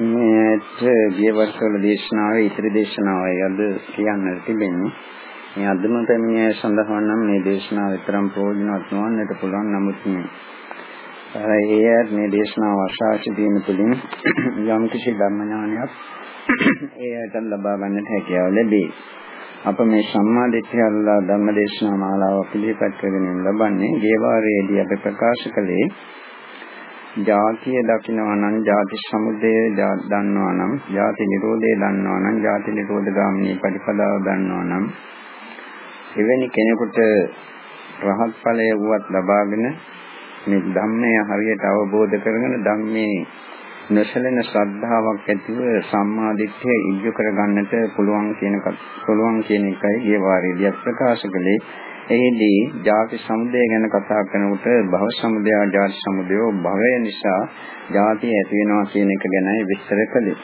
මේත් ගිය වර්ෂවල දේශනාවේ ඉතිරි දේශනාවයි අද කියන්නට තිබෙන්නේ. මේ අදම පැමිණිය සඳහා නම් මේ දේශනාව විතරම් ප්‍රයෝජනවත් නොවන්නට පුළුවන් නමුත් ඒ මේ දේශනාව අශාසි දීම තුළින් යම් කිසි ධර්ම ඥානයක් ඒකට ලබා ගන්නට හැකියාව ලැබේ. අප මේ සම්මා දිට්ඨිය අල්ලා ධම්ම දේශනා මාලාව පිළිපැත් කරගෙන ලබන්නේ ගේවාරයේදී අපි ප්‍රකාශ කළේ ජාතිය දකිනවා නම් ජාති සමුදය දන්නවා නම් ජාති නිරෝධය දන්නවා නම් ජාති නිරෝධ ගාමිනී ප්‍රතිපදාව දන්නවා නම් එවැනි කෙනෙකුට රහත් ඵලය වුවත් ලබාගෙන මේ ධම්මය හරියට අවබෝධ කරගෙන ධම්මේ නොසලෙන ශ්‍රද්ධාවක් ඇතිව සම්මා දිට්ඨිය ඉජ්ජු කරගන්නට පුළුවන් කියන පුළුවන් කියන එකයි ගිය වාරයේදී ප්‍රකාශ කළේ. එහිදී ජාති සමුදය ගැන කතා කරනකොට භව සමුදය ජාති සමුදය භවය නිසා ජාති ඇති වෙනවා කියන එක ගැනයි විස්තර කළේ.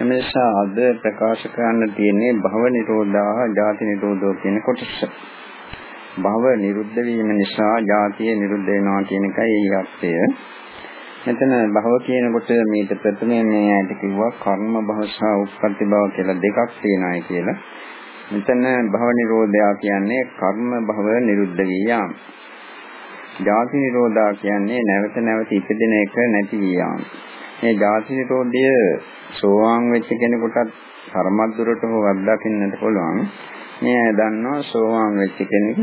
එනිසා අද ප්‍රකාශ කරන්න තියෙන්නේ භව නිරෝධා ජාති නිරෝධෝ කියන කොටස. භව නිරුද්ධ වීම නිසා ජාතිය නිරුද්ධ වෙනවා කියන එකයි ඒ අර්ථය. මෙතන භව කියනකොට මේක ප්‍රථමයෙන් මේ ඇයිද කිව්වා කර්ම භව සහ උප්පත්ති භව කියලා දෙකක් තියෙනවායි කියලා. මෙතන භව නිරෝධය කියන්නේ කර්ම භව නිරුද්ධ වී යාම. ජාති නිරෝධා කියන්නේ නැවත නැවත ඉපදෙන එක නැති වී යාම. මේ ජාති නිරෝධය සෝවාන් වෙච්ච කෙනෙකුටත් ධර්මද්දුරට හෝ අත්දකින්නට පුළුවන්. මේ දන්නවා සෝවාන් වෙච්ච කෙනෙක්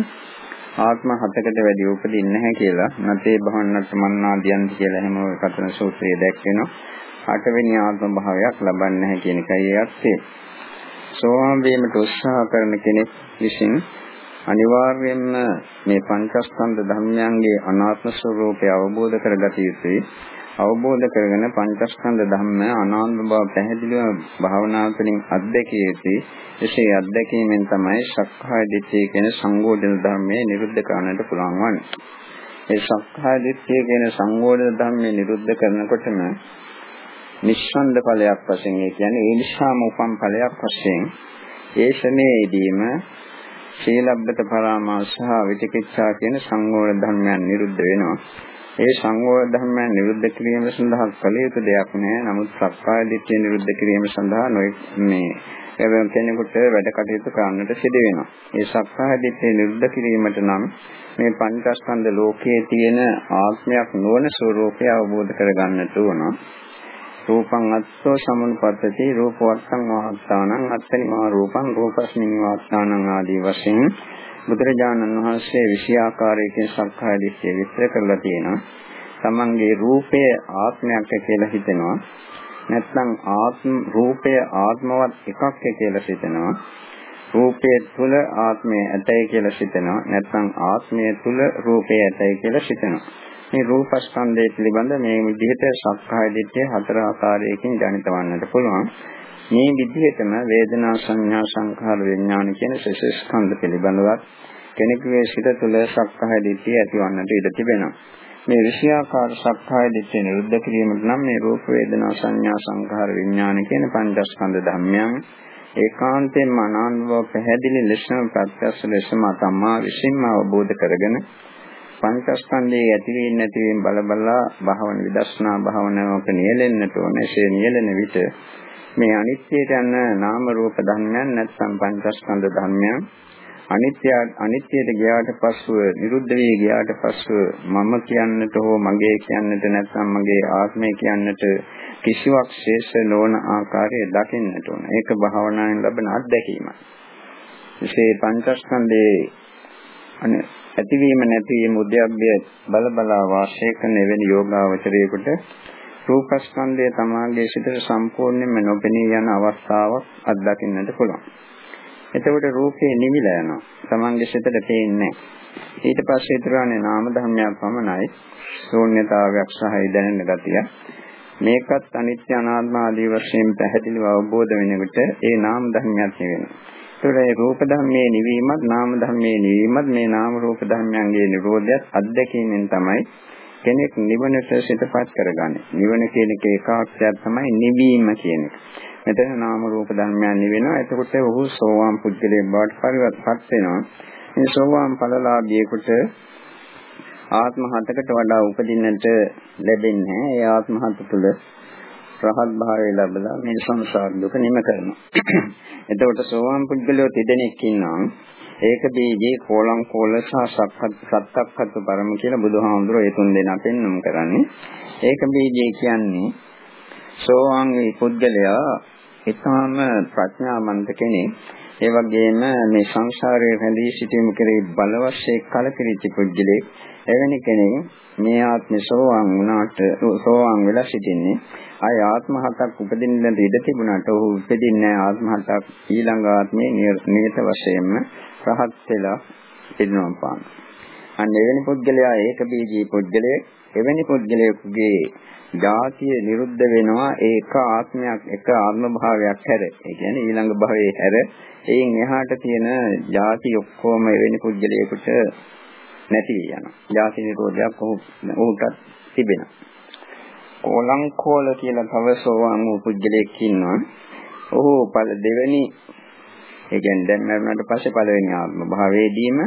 ආත්ම හතකට වැඩි උපදින්නේ නැහැ කියලා. නැතේ භවන්නත් මන්නාදියන්ති කියලා හැම කතන සූත්‍රයේ දැක්වෙනවා. අටවෙනි ආත්ම භාවයක් ලබන්නේ නැහැ කියන එකයි ඒ අර්ථය. සෝවාන් වීමට උත්සාහ කරන කෙනෙක් විසින් අනිවාර්යයෙන්ම මේ පංචස්කන්ධ ධර්මයන්ගේ අනාත්ම ස්වરૂපය අවබෝධ කරගත යුතුයි. අවබෝධ කරගෙන පංචස්කන්ධ ධර්ම අනාත්ම බව පැහැදිලිව භාවනා තුළින් අත්දැකිය යුතුයි. එසේ අත්දැකීමෙන් තමයි සක්කාය දිට්ඨිය කියන සංගෝධන ධර්මයේ නිරුද්ධ කරන්නට පුළුවන් වන්නේ. ඒ සක්කාය දිට්ඨිය කියන සංගෝධන ධර්මයේ නිරුද්ධ කරනකොටම නිස්සන්ද ඵලයක් වශයෙන් ඒ කියන්නේ ඒ නිසාම උපම් ඵලයක් වශයෙන් ඒ ශමේදීම ශීලබ්බත පරාමාස සහ විචිකිච්ඡා කියන සංගෝල ධර්මයන් නිරුද්ධ වෙනවා. ඒ සංගෝල ධර්මයන් නිරුද්ධ කිරීම සඳහා කළ යුතු දෙයක් නෑ. නමුත් සක්කාය දිට්ඨිය නිරුද්ධ කිරීම සඳහා මේ එවැනි කෙනෙකුට වැඩ කටයුතු කරන්නට සිදු වෙනවා. ඒ සක්කාය දිට්ඨිය නිරුද්ධ කිරීමට නම් මේ පංචස්කන්ධ ලෝකයේ තියෙන ආත්මයක් නොවන ස්වરૂපය අවබෝධ කරගන්නට ඕන. රූපං අත්තෝ සමුප්පත්තති රූපවත්තං වාහත්තානං අත්තනි මා රූපං රූපස්මින් වාහත්තානං ආදී වශයෙන් බුදුරජාණන් වහන්සේ විෂයාකාරයෙන් සක්කාය දිට්ඨිය විස්තර කරලා තියෙනවා. තමන්ගේ රූපය ආත්මයක් කියලා හිතෙනවා. නැත්නම් ආත්ම රූපය ආත්මවත් එකක් කියලා හිතෙනවා. රූපය තුල ආත්මය ඇතයි කියලා හිතෙනවා. නැත්නම් ආත්මය තුල රූපය ඇතයි කියලා හිතෙනවා. මේ රූපස්කන්ධය පිළිබඳ මේ විදිහට සක්කාය දිට්ඨිය හතර ආකාරයකින් ජනිත වන්නට පුළුවන්. මේ විදිහටම වේදනා සංඥා සංඛාර විඥාන කියන ශේෂ ස්කන්ධ පිළිබඳවත් කෙනෙකුගේ සිත තුළ සක්කාය දිට්ඨිය ඇතිවන්නට ඉඩ තිබෙනවා. මේ විෂයාකාර සක්කාය දිට්ඨිය නිරුද්ධ කිරීමට නම් මේ රූප වේදනා සංඥා සංඛාර විඥාන කියන පංචස්කන්ධ ධර්මයන් ඒකාන්තයෙන්ම අනාත්මව පැහැදිලි ලෙසම ප්‍රත්‍යක්ෂ ලෙසම තමා විසින්ම අවබෝධ කරගෙන පංචස්කන්ධයේ ඇතිවීම නැතිවීම බල බලා භාවන විදර්ශනා භාවනාවක නියැලෙන්නට ඕනේ. ඒ නියැලෙන විට මේ අනිත්‍යයට යන නාම රූප ධර්මයන් නැත්නම් පංචස්කන්ධ ධර්මයන් අනිත්‍ය අනිත්‍යයට ගියාට පස්සුව නිරුද්ධ වී ගියාට පස්සුව මම කියන්නට හෝ මගේ කියන්නට නැත්නම් මගේ ආත්මය කියන්නට කිසිවක් ශේෂ නොවන ආකාරය දකින්නට ඕන. ඒක භාවනාවෙන් ලබන අත්දැකීමයි. විශේෂ පංචස්කන්ධයේ ඇතිවීම නැතිවීම උද්‍යප්පය බල බලා වාසය කරන එවැනි යෝගාවචරයේකට රූපස්කන්ධය තමාගේ සිතට සම්පූර්ණයෙන්ම නොපෙනී යන අවස්ථාවක් අත්දකින්නට පුළුවන්. එතකොට රූපේ නිවිලා යනවා. තමන්ගේ සිතට පේන්නේ ඊට පස්සේ ඉතුරුනේ නාම ධර්මයක් පමණයි. ශූන්‍යතාවයක් සහ දැනෙන ගතිය. මේකත් අනිත්‍ය අනාත්ම ආදී වශයෙන් පැහැදිලිව අවබෝධ වෙනකොට ඒ නාම ධර්මයක් වෙනවා. ඒතකොට රූප ධර්මයේ නිවීමත් නාම ධර්මයේ නිවීමත් මේ නාම රූප ධර්මයන්ගේ නිරෝධයත් අත්දැකීමෙන් තමයි කෙනෙක් නිවනට සිතපත් කරගන්නේ. නිවන කියන එක ඒකාක්ෂයක් තමයි නිවීම කියන එක. මෙතන නාම රූප ධර්මයන් නිවෙනවා. එතකොට ඔහු සෝවාන් පුද්ගලයෙක් බවට පරිවර්තපත් වෙනවා. මේ සෝවාන් ඵලලාභියෙකුට ආත්ම හතකට වඩා උපදින්නට ලැබෙන්නේ. ඒ ආත්ම හත තුළ රහත් භාවය ලැබලා මේ සංසාර දුක නිම කරනවා. එතකොට සෝවාන් පුද්ගලයෝ තිදෙනෙක් ඉන්නවා. ඒක බීජේ කෝලං කෝල සහ සත්තක්කත් පරම කියලා බුදුහාමුදුරුවෝ ඒ තුන් දෙනා පෙන්වුම් කරන්නේ. ඒක බීජේ කියන්නේ සෝවාන් වේ පුද්ගලයා ඊටාම ප්‍රඥාවන්ත කෙනෙක්. ඒ වගේම මේ සංසාරයේ රැඳී සිටීම කෙරෙහි බලවත්සේ කලකිරිච්ච පුද්ගලෙක්. එවැනි කෙනෙක් මේ ආත්මේ සෝවාන් වුණාට සෝවාන් වෙලා සිටින්නේ ආය ආත්ම හතක් උපදින්න ඉඩ තිබුණාට ඔහු උපදින්නේ ආත්ම හතක් ඊළඟ ආත්මේ නියත වශයෙන්ම රහත් වෙලා පිරිනොම් පාන. අන්න එවැනි පුද්ගලයා ඒක බීජී පුද්ගලයෙක් එවැනි පුද්ගලයෙකුගේ ජාතිය නිරුද්ධ වෙනවා ඒක ආත්මයක් එක ආත්ම භාවයක් හැර. ඒ කියන්නේ ඊළඟ භවයේ හැර එයින් එහාට තියෙන ජාති ඔක්කොම එවැනි පුද්ගලයෙකුට නැති යනවා. ජාති නිරෝධයක් ඔහුට තිබෙනවා. කොලංකෝල කියලා තව සෝවාන් වූ පුද්ගලයෙක් ඉන්නවා. ඔහු දෙවෙනි ඒ කියන්නේ දැන් මරණයට පස්සේ පළවෙනි ආත්ම භාවයේදීම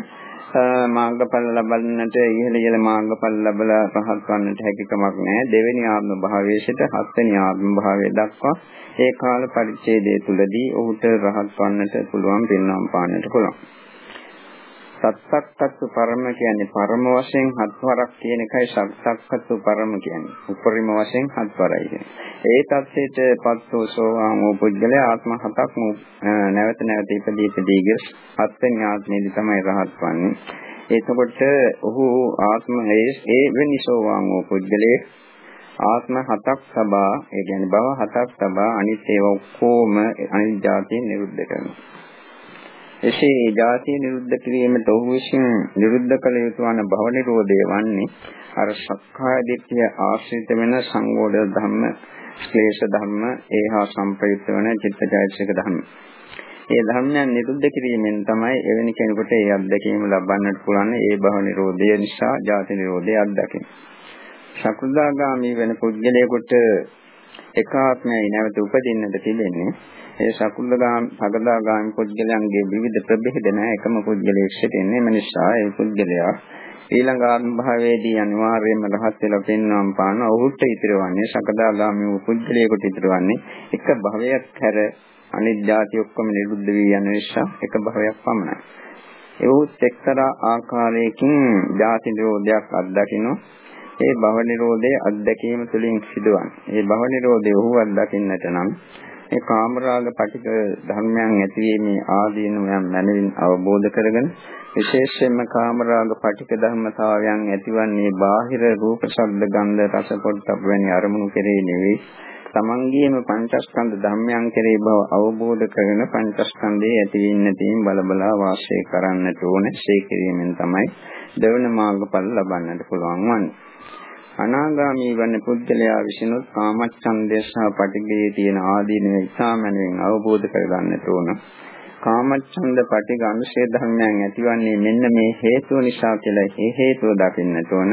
මාර්ගඵල ලබන්නට ඉහළ ඉහළ මාර්ගඵල ලැබලා පහත් වන්නට හැකියාවක් නැහැ. දෙවෙනි ආත්ම භාවයේ සිට හත්වෙනි ආත්ම භාවය දක්වා ඒ කාල පරිච්ඡේදය තුලදී ඔහුට රහත් වන්නට පුළුවන් පින්නම් පාන්නට පුළුවන්. සත්තක්කත්තු පරම කියන්නේ පරම වශයෙන් හත්වරක් කියන එකයි සත්තක්කත්තු පරම කියන්නේ. උපරිම වශයෙන් හත්වරයි කියන්නේ. ඒ தත්ත්වයට පත්ව සෝවාන් වූ පුද්ගලයා ආත්ම හතක් නැවත නැවත ඉපදී ඉපදී ගිය හත්වෙනි ආත්මයේදී තමයි රහත් වන්නේ. එතකොට ඔහු ආත්ම ඒ වෙනි සෝවාන් වූ පුද්ගලයේ ආත්ම හතක් සබා ඒ කියන්නේ භව හතක් සබා අනිත් ඒවා ඔක්කොම අනිත් જાතිය නිරුද්ධ කරනවා. එසේ ජාතිය නිරුද්ධ කිරීමට ඔහු විසින් නිරුද්ධ කළ යුතු වන භව නිරෝධය වන්නේ අර සක්කාය දිට්ඨිය ආශ්‍රිත වෙන සංගෝධ ධම්ම, ක්ලේශ ධම්ම, ඒහා සම්ප්‍රයුක්ත වන චිත්තචෛතසික ධම්ම. ඒ ධර්මයන් නිරුද්ධ කිරීමෙන් තමයි එවැනි කෙනෙකුට ඒ අත්දැකීම ලබන්නට පුළුවන් ඒ භව නිරෝධය නිසා ජාති නිරෝධය අත්දකින්න. සකෘදාගාමී වෙන පුද්ගලයෙකුට එකාත්මයි නැවත උපදින්නට තිබෙන්නේ. ඒ සකුල්ලගාම සකදාගාමි පුද්ගලයන්ගේ විවිධ ප්‍රභේද නැහැ. එකම පුද්ගලයෙක් සිටින්නේ මේ නිසා ඒ පුද්ගලයා ඊළඟ ආත්ම භාවයේදී අනිවාර්යයෙන්ම රහත් වෙලා පෙන්වම් පාන ඔහුට ඉතිරවන්නේ සකදාගාමි වූ පුද්ගලයෙකුට ඉතිරවන්නේ එක භවයක් හැර අනිත් ಜಾති ඔක්කොම නිරුද්ධ වී යන නිසා එක භවයක් පමණයි. ඒවුත් එක්තරා ආකාරයකින් ಜಾති නිරෝධයක් අත්දකින්න ඒ භව නිරෝධයේ අත්දැකීම තුළින් සිදුවන්නේ. ඒ භව නිරෝධය ඔහු අත්දකින්නට නම් ඒ කාමරාග පටික ධර්මයන් ඇතිවීමේ ආදීනවයන් මනමින් අවබෝධ කරගෙන විශේෂයෙන්ම කාමරාග පටික ධර්මතාවයන් ඇතිවන්නේ බාහිර රූප ශබ්ද ගන්ධ රස පොට්ටබ් වැනි අරමුණු කෙරෙහි නෙවෙයි තමන්ගේම පංචස්කන්ධ ධර්මයන් කෙරෙහි බව අවබෝධ කරගෙන පංචස්කන්ධයේ ඇතිවෙන්න තියෙන බලබලා වාසය කරන්නට ඕනේ. ඒ කිරීමෙන් තමයි දෙවන මාර්ගඵල ලබන්නට පුළුවන් වන්නේ. අනාගාමී වන පුද්ගලයා විසිනුත් කාමච්ඡන්දය සහ පටිඝයේ තියෙන ආදීනව ඉසාමනෙන් අවබෝධ කරගන්නට ඕන. කාමච්ඡන්ද පටිඝ අනුශේ ධර්මයන් ඇතිවන්නේ මෙන්න මේ හේතුව නිසා කියලා ඒ හේතුව දකින්නට ඕන.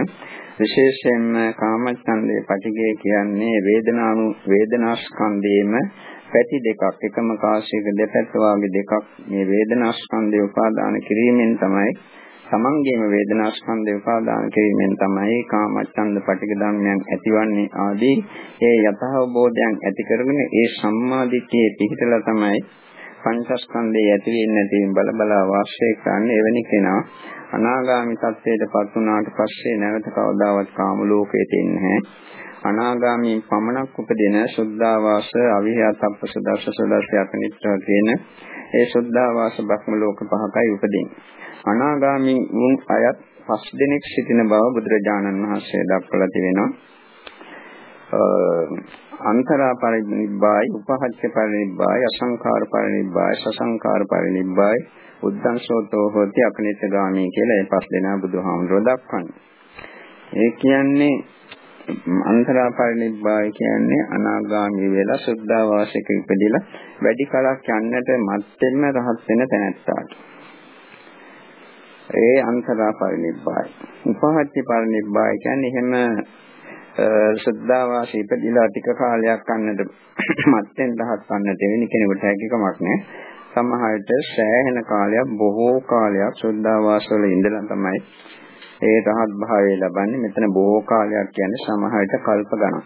විශේෂයෙන්ම කාමච්ඡන්දේ පටිඝය කියන්නේ වේදනානු වේදනාස්කන්ධයේම පැති දෙකක් එකම කාශයක දෙපැත්ත වාගේ දෙකක් මේ වේදනාස්කන්ධය උපාදාන කිරීමෙන් තමයි තමන්ගේම වේදනා ස්කන්ධය උපාදාන කිරීමෙන් තමයි කාමච්ඡන්ද පටික ධර්මයන් ඇතිවන්නේ ආදී ඒ යථාබෝධයන් ඇති කරගෙන ඒ සම්මාදිට්ඨියේ පිහිටලා තමයි පංචස්කන්ධයේ ඇති වෙන්නේ නැති බල බල වාසය කරන්නේ එවැනි කෙනා අනාගාමි තත්ත්වයටපත් වුණාට පස්සේ නැවත කවදාවත් කාම ලෝකයට එන්නේ නැහැ අනාගාමී පමණක් උපදින සුද්ධාවාස අවිහාතප්ප සදස්ස සදස්ස අකනිත්‍ර කියන ඒ සුද්ධාවාස බ්‍රහ්ම ලෝක පහකයි උපදින්නේ අනාගාමී වුන් අයත් පස් දෙනෙක් සිටින බව බුදුරජාණන් වහන්සේ දක්වලා තිබෙනවා. අන්තරා පරිනිබ්බායි, උපහච්ච පරිනිබ්බායි, අසංඛාර පරිනිබ්බායි, සසංඛාර පරිනිබ්බායි, උද්දංසෝතෝ හෝති අකනිතගාමී කියලා මේ පස් දෙනා බුදුහාමුදුරුවෝ දක්වන්නේ. ඒ කියන්නේ අන්තරා පරිනිබ්බාය කියන්නේ අනාගාමී වෙලා සුද්ධාවාසික ඉපදිලා වැඩි කලක් යන්නට මත්ෙන්න රහත් වෙන තැනැත්තාට. ඒ අන්තරා පරිනිබ්බාය. උපහත්ති පරිනිබ්බාය කියන්නේ එහෙම ශ්‍රද්ධාවාසී ඉපදිලා ටික කාලයක් අන්නට මත්ෙන් දහස් වන්නට වෙන කෙනෙකුට හැකියාවක් නැහැ. සමහරට සෑහෙන කාලයක් බොහෝ කාලයක් ශ්‍රද්ධාවාසවල ඉඳලා තමයි ඒ රහත් භාවය ලබන්නේ. මෙතන බොහෝ කාලයක් කියන්නේ සමහරට කල්ප ගණන්.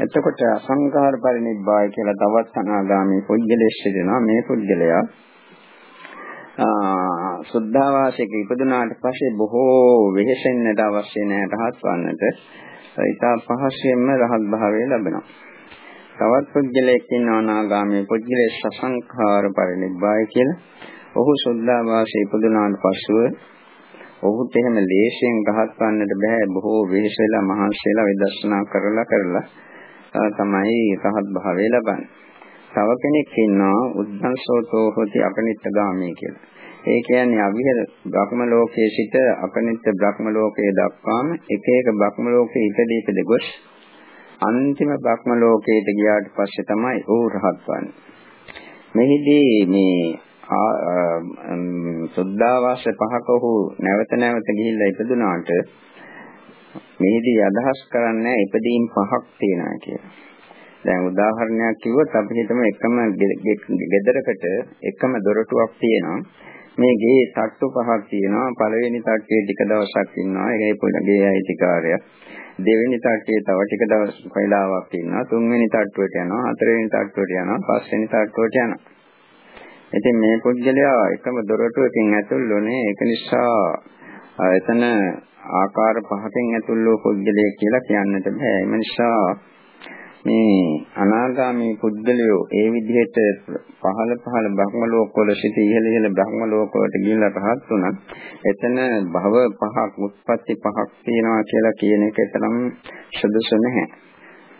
එතකොට අසංකාර පරිනිබ්බාය කියලා තවත් අනාගාමී පුද්ගලයෙක් සිටිනවා. මේ පුද්ගලයා සුද්ධාවාසයක ඉපදුනාට පස්සේ බොහෝ වෙහෙසෙන්නට අවශ්‍ය නැහැ රහත් වන්නට. ඉතා පහසුවෙන්ම රහත් භාවය ලැබෙනවා. තවත් පුද්ගලයෙක් ඉන්නවා නාගාමී පුද්ගලයෙක් සසංඛාර පරිනිබ්බාය කියලා. ඔහු සුද්ධාවාසයේ ඉපදුනාට පසුව ඔහුට එහෙම ලේසියෙන් රහත් වන්නට බෑ බොහෝ වෙහෙස වෙලා මහන්සි වෙලා විදර්ශනා කරලා කරලා තමයි රහත් භාවය ලබන්නේ. තව කෙනෙක් ඉන්නවා උද්දංසෝතෝ හොති අපනිත්තගාමී කියලා. ඒ කියන්නේ අවිහෙර බ්‍රහ්ම ලෝකයේ සිට අපනිත්ත බ්‍රහ්ම ලෝකයේ දක්වාම එක එක බ්‍රහ්ම ලෝකයේ ඉපදී ඉපද ගොස් අන්තිම බ්‍රහ්ම ලෝකයට ගියාට පස්සේ තමයි ਉਹ රහත් වන්නේ. මෙහිදී මේ සුද්ධාවාස පහක ඔහු නැවත නැවත ගිහිල්ලා ඉපදුනාට මෙහිදී අදහස් කරන්නේ ඉපදීම් පහක් තියෙනවා කියලා. දැන් උදාහරණයක් කිව්වොත් අපි හිතමු එකම ගෙදරකට එකම දොරටුවක් තියෙනවා. මේ ගේ තට්ටු පහක් තියෙනවා. පළවෙනි තට්ටුවේ ටික දවසක් ඉන්නවා. ඒකේ පොඩගේ අයිතිකාරය. දෙවෙනි තට්ටුවේ තව ටික දවස් වෙලාවක් ඉන්නවා. තුන්වෙනි තට්ටුවට යනවා. හතරවෙනි තට්ටුවට යනවා. පස්වෙනි තට්ටුවට යනවා. ඉතින් මේ පුද්ගලයා එකම දොරටුවකින් ඇතුල් වුණේ ඒක නිසා එතන ආකාර පහකින් ඇතුල් වූ පුද්ගලයෙක් කියලා කියන්නට බෑ. ඒ නිසා මේ අනාගාමී පුද්ගලයෝ ඒ විදිහට පහළ පහළ බ්‍රහ්ම ලෝකවල සිට ඉහළ ඉහළ බ්‍රහ්ම ලෝකවලට ගිහිල්ලා රහත් වුණා. එතන භව පහක්, උත්පත්ති පහක් තියෙනවා කියලා කියන එක තරම් සුදුසු නැහැ.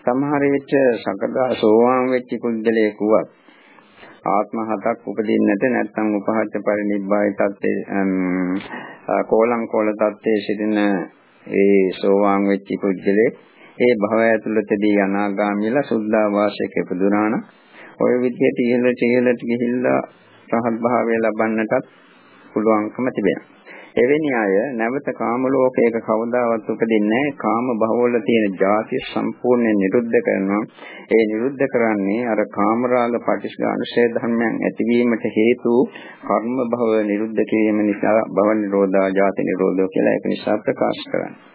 සමහර විට සකදා සෝවාන් වෙච්ච පුද්ගලයෙකුවත් ආත්ම හතක් උපදින්නට නැත්නම් උපහාච්ච පරිනිබ්බායි තත්ත්වයේ කෝලං කෝල තත්ත්වයේ සිටින ඒ සෝවාන් වෙච්ච පුද්ගලෙක් ඒ භවය ඇතුළතදී අනාගාමීලා සුද්ධා වාසයක ඉපදුනා නම් ওই විදිහට ඉහළට ඉහළට ගිහිල්ලා රහත් භාවය ලබන්නටත් පුළුවන්කම තිබෙනවා. එවැනි අය නැවත කාම ලෝකයක කවදාවත් උපදින්නේ නැහැ. කාම භවවල තියෙන ಜಾති සම්පූර්ණයෙන් නිරුද්ධ කරනවා. ඒ නිරුද්ධ කරන්නේ අර කාමරාග පටිච්චානුශය ධර්මයන් ඇතිවීමට හේතු කර්ම භව නිරුද්ධ කිරීම නිසා භව නිරෝධා ಜಾති නිරෝධෝ කියලා ඒක නිසා ප්‍රකාශ කරන්නේ.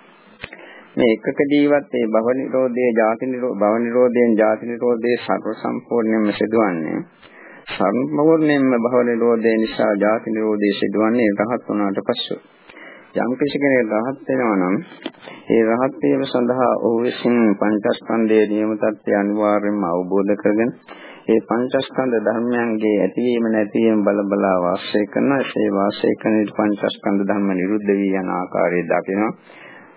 මේ එකකදීවත් මේ භව නිරෝධයේ ಜಾති නිරෝධ භව නිරෝධයෙන් ಜಾති නිරෝධයේ සර්ව සම්පූර්ණයෙන්ම සිදුවන්නේ සම්පූර්ණයෙන්ම භව නිරෝධය නිසා ජාති නිරෝධය සිදුවන්නේ රහත් වුණාට පස්සෙ. යම් කෙනෙක් රහත් වෙනවා නම් ඒ රහත් වීම සඳහා ඔහු විසින් පංචස්කන්ධයේ නියම තත්ත්වය අනිවාර්යයෙන්ම අවබෝධ කරගෙන ඒ පංචස්කන්ධ ධර්මයන්ගේ ඇතිවීම නැතිවීම බල බලා වාසය කරන ඒ වාසය කරන පංචස්කන්ධ ධර්ම නිරුද්ධ වී යන ආකාරය දකිනවා.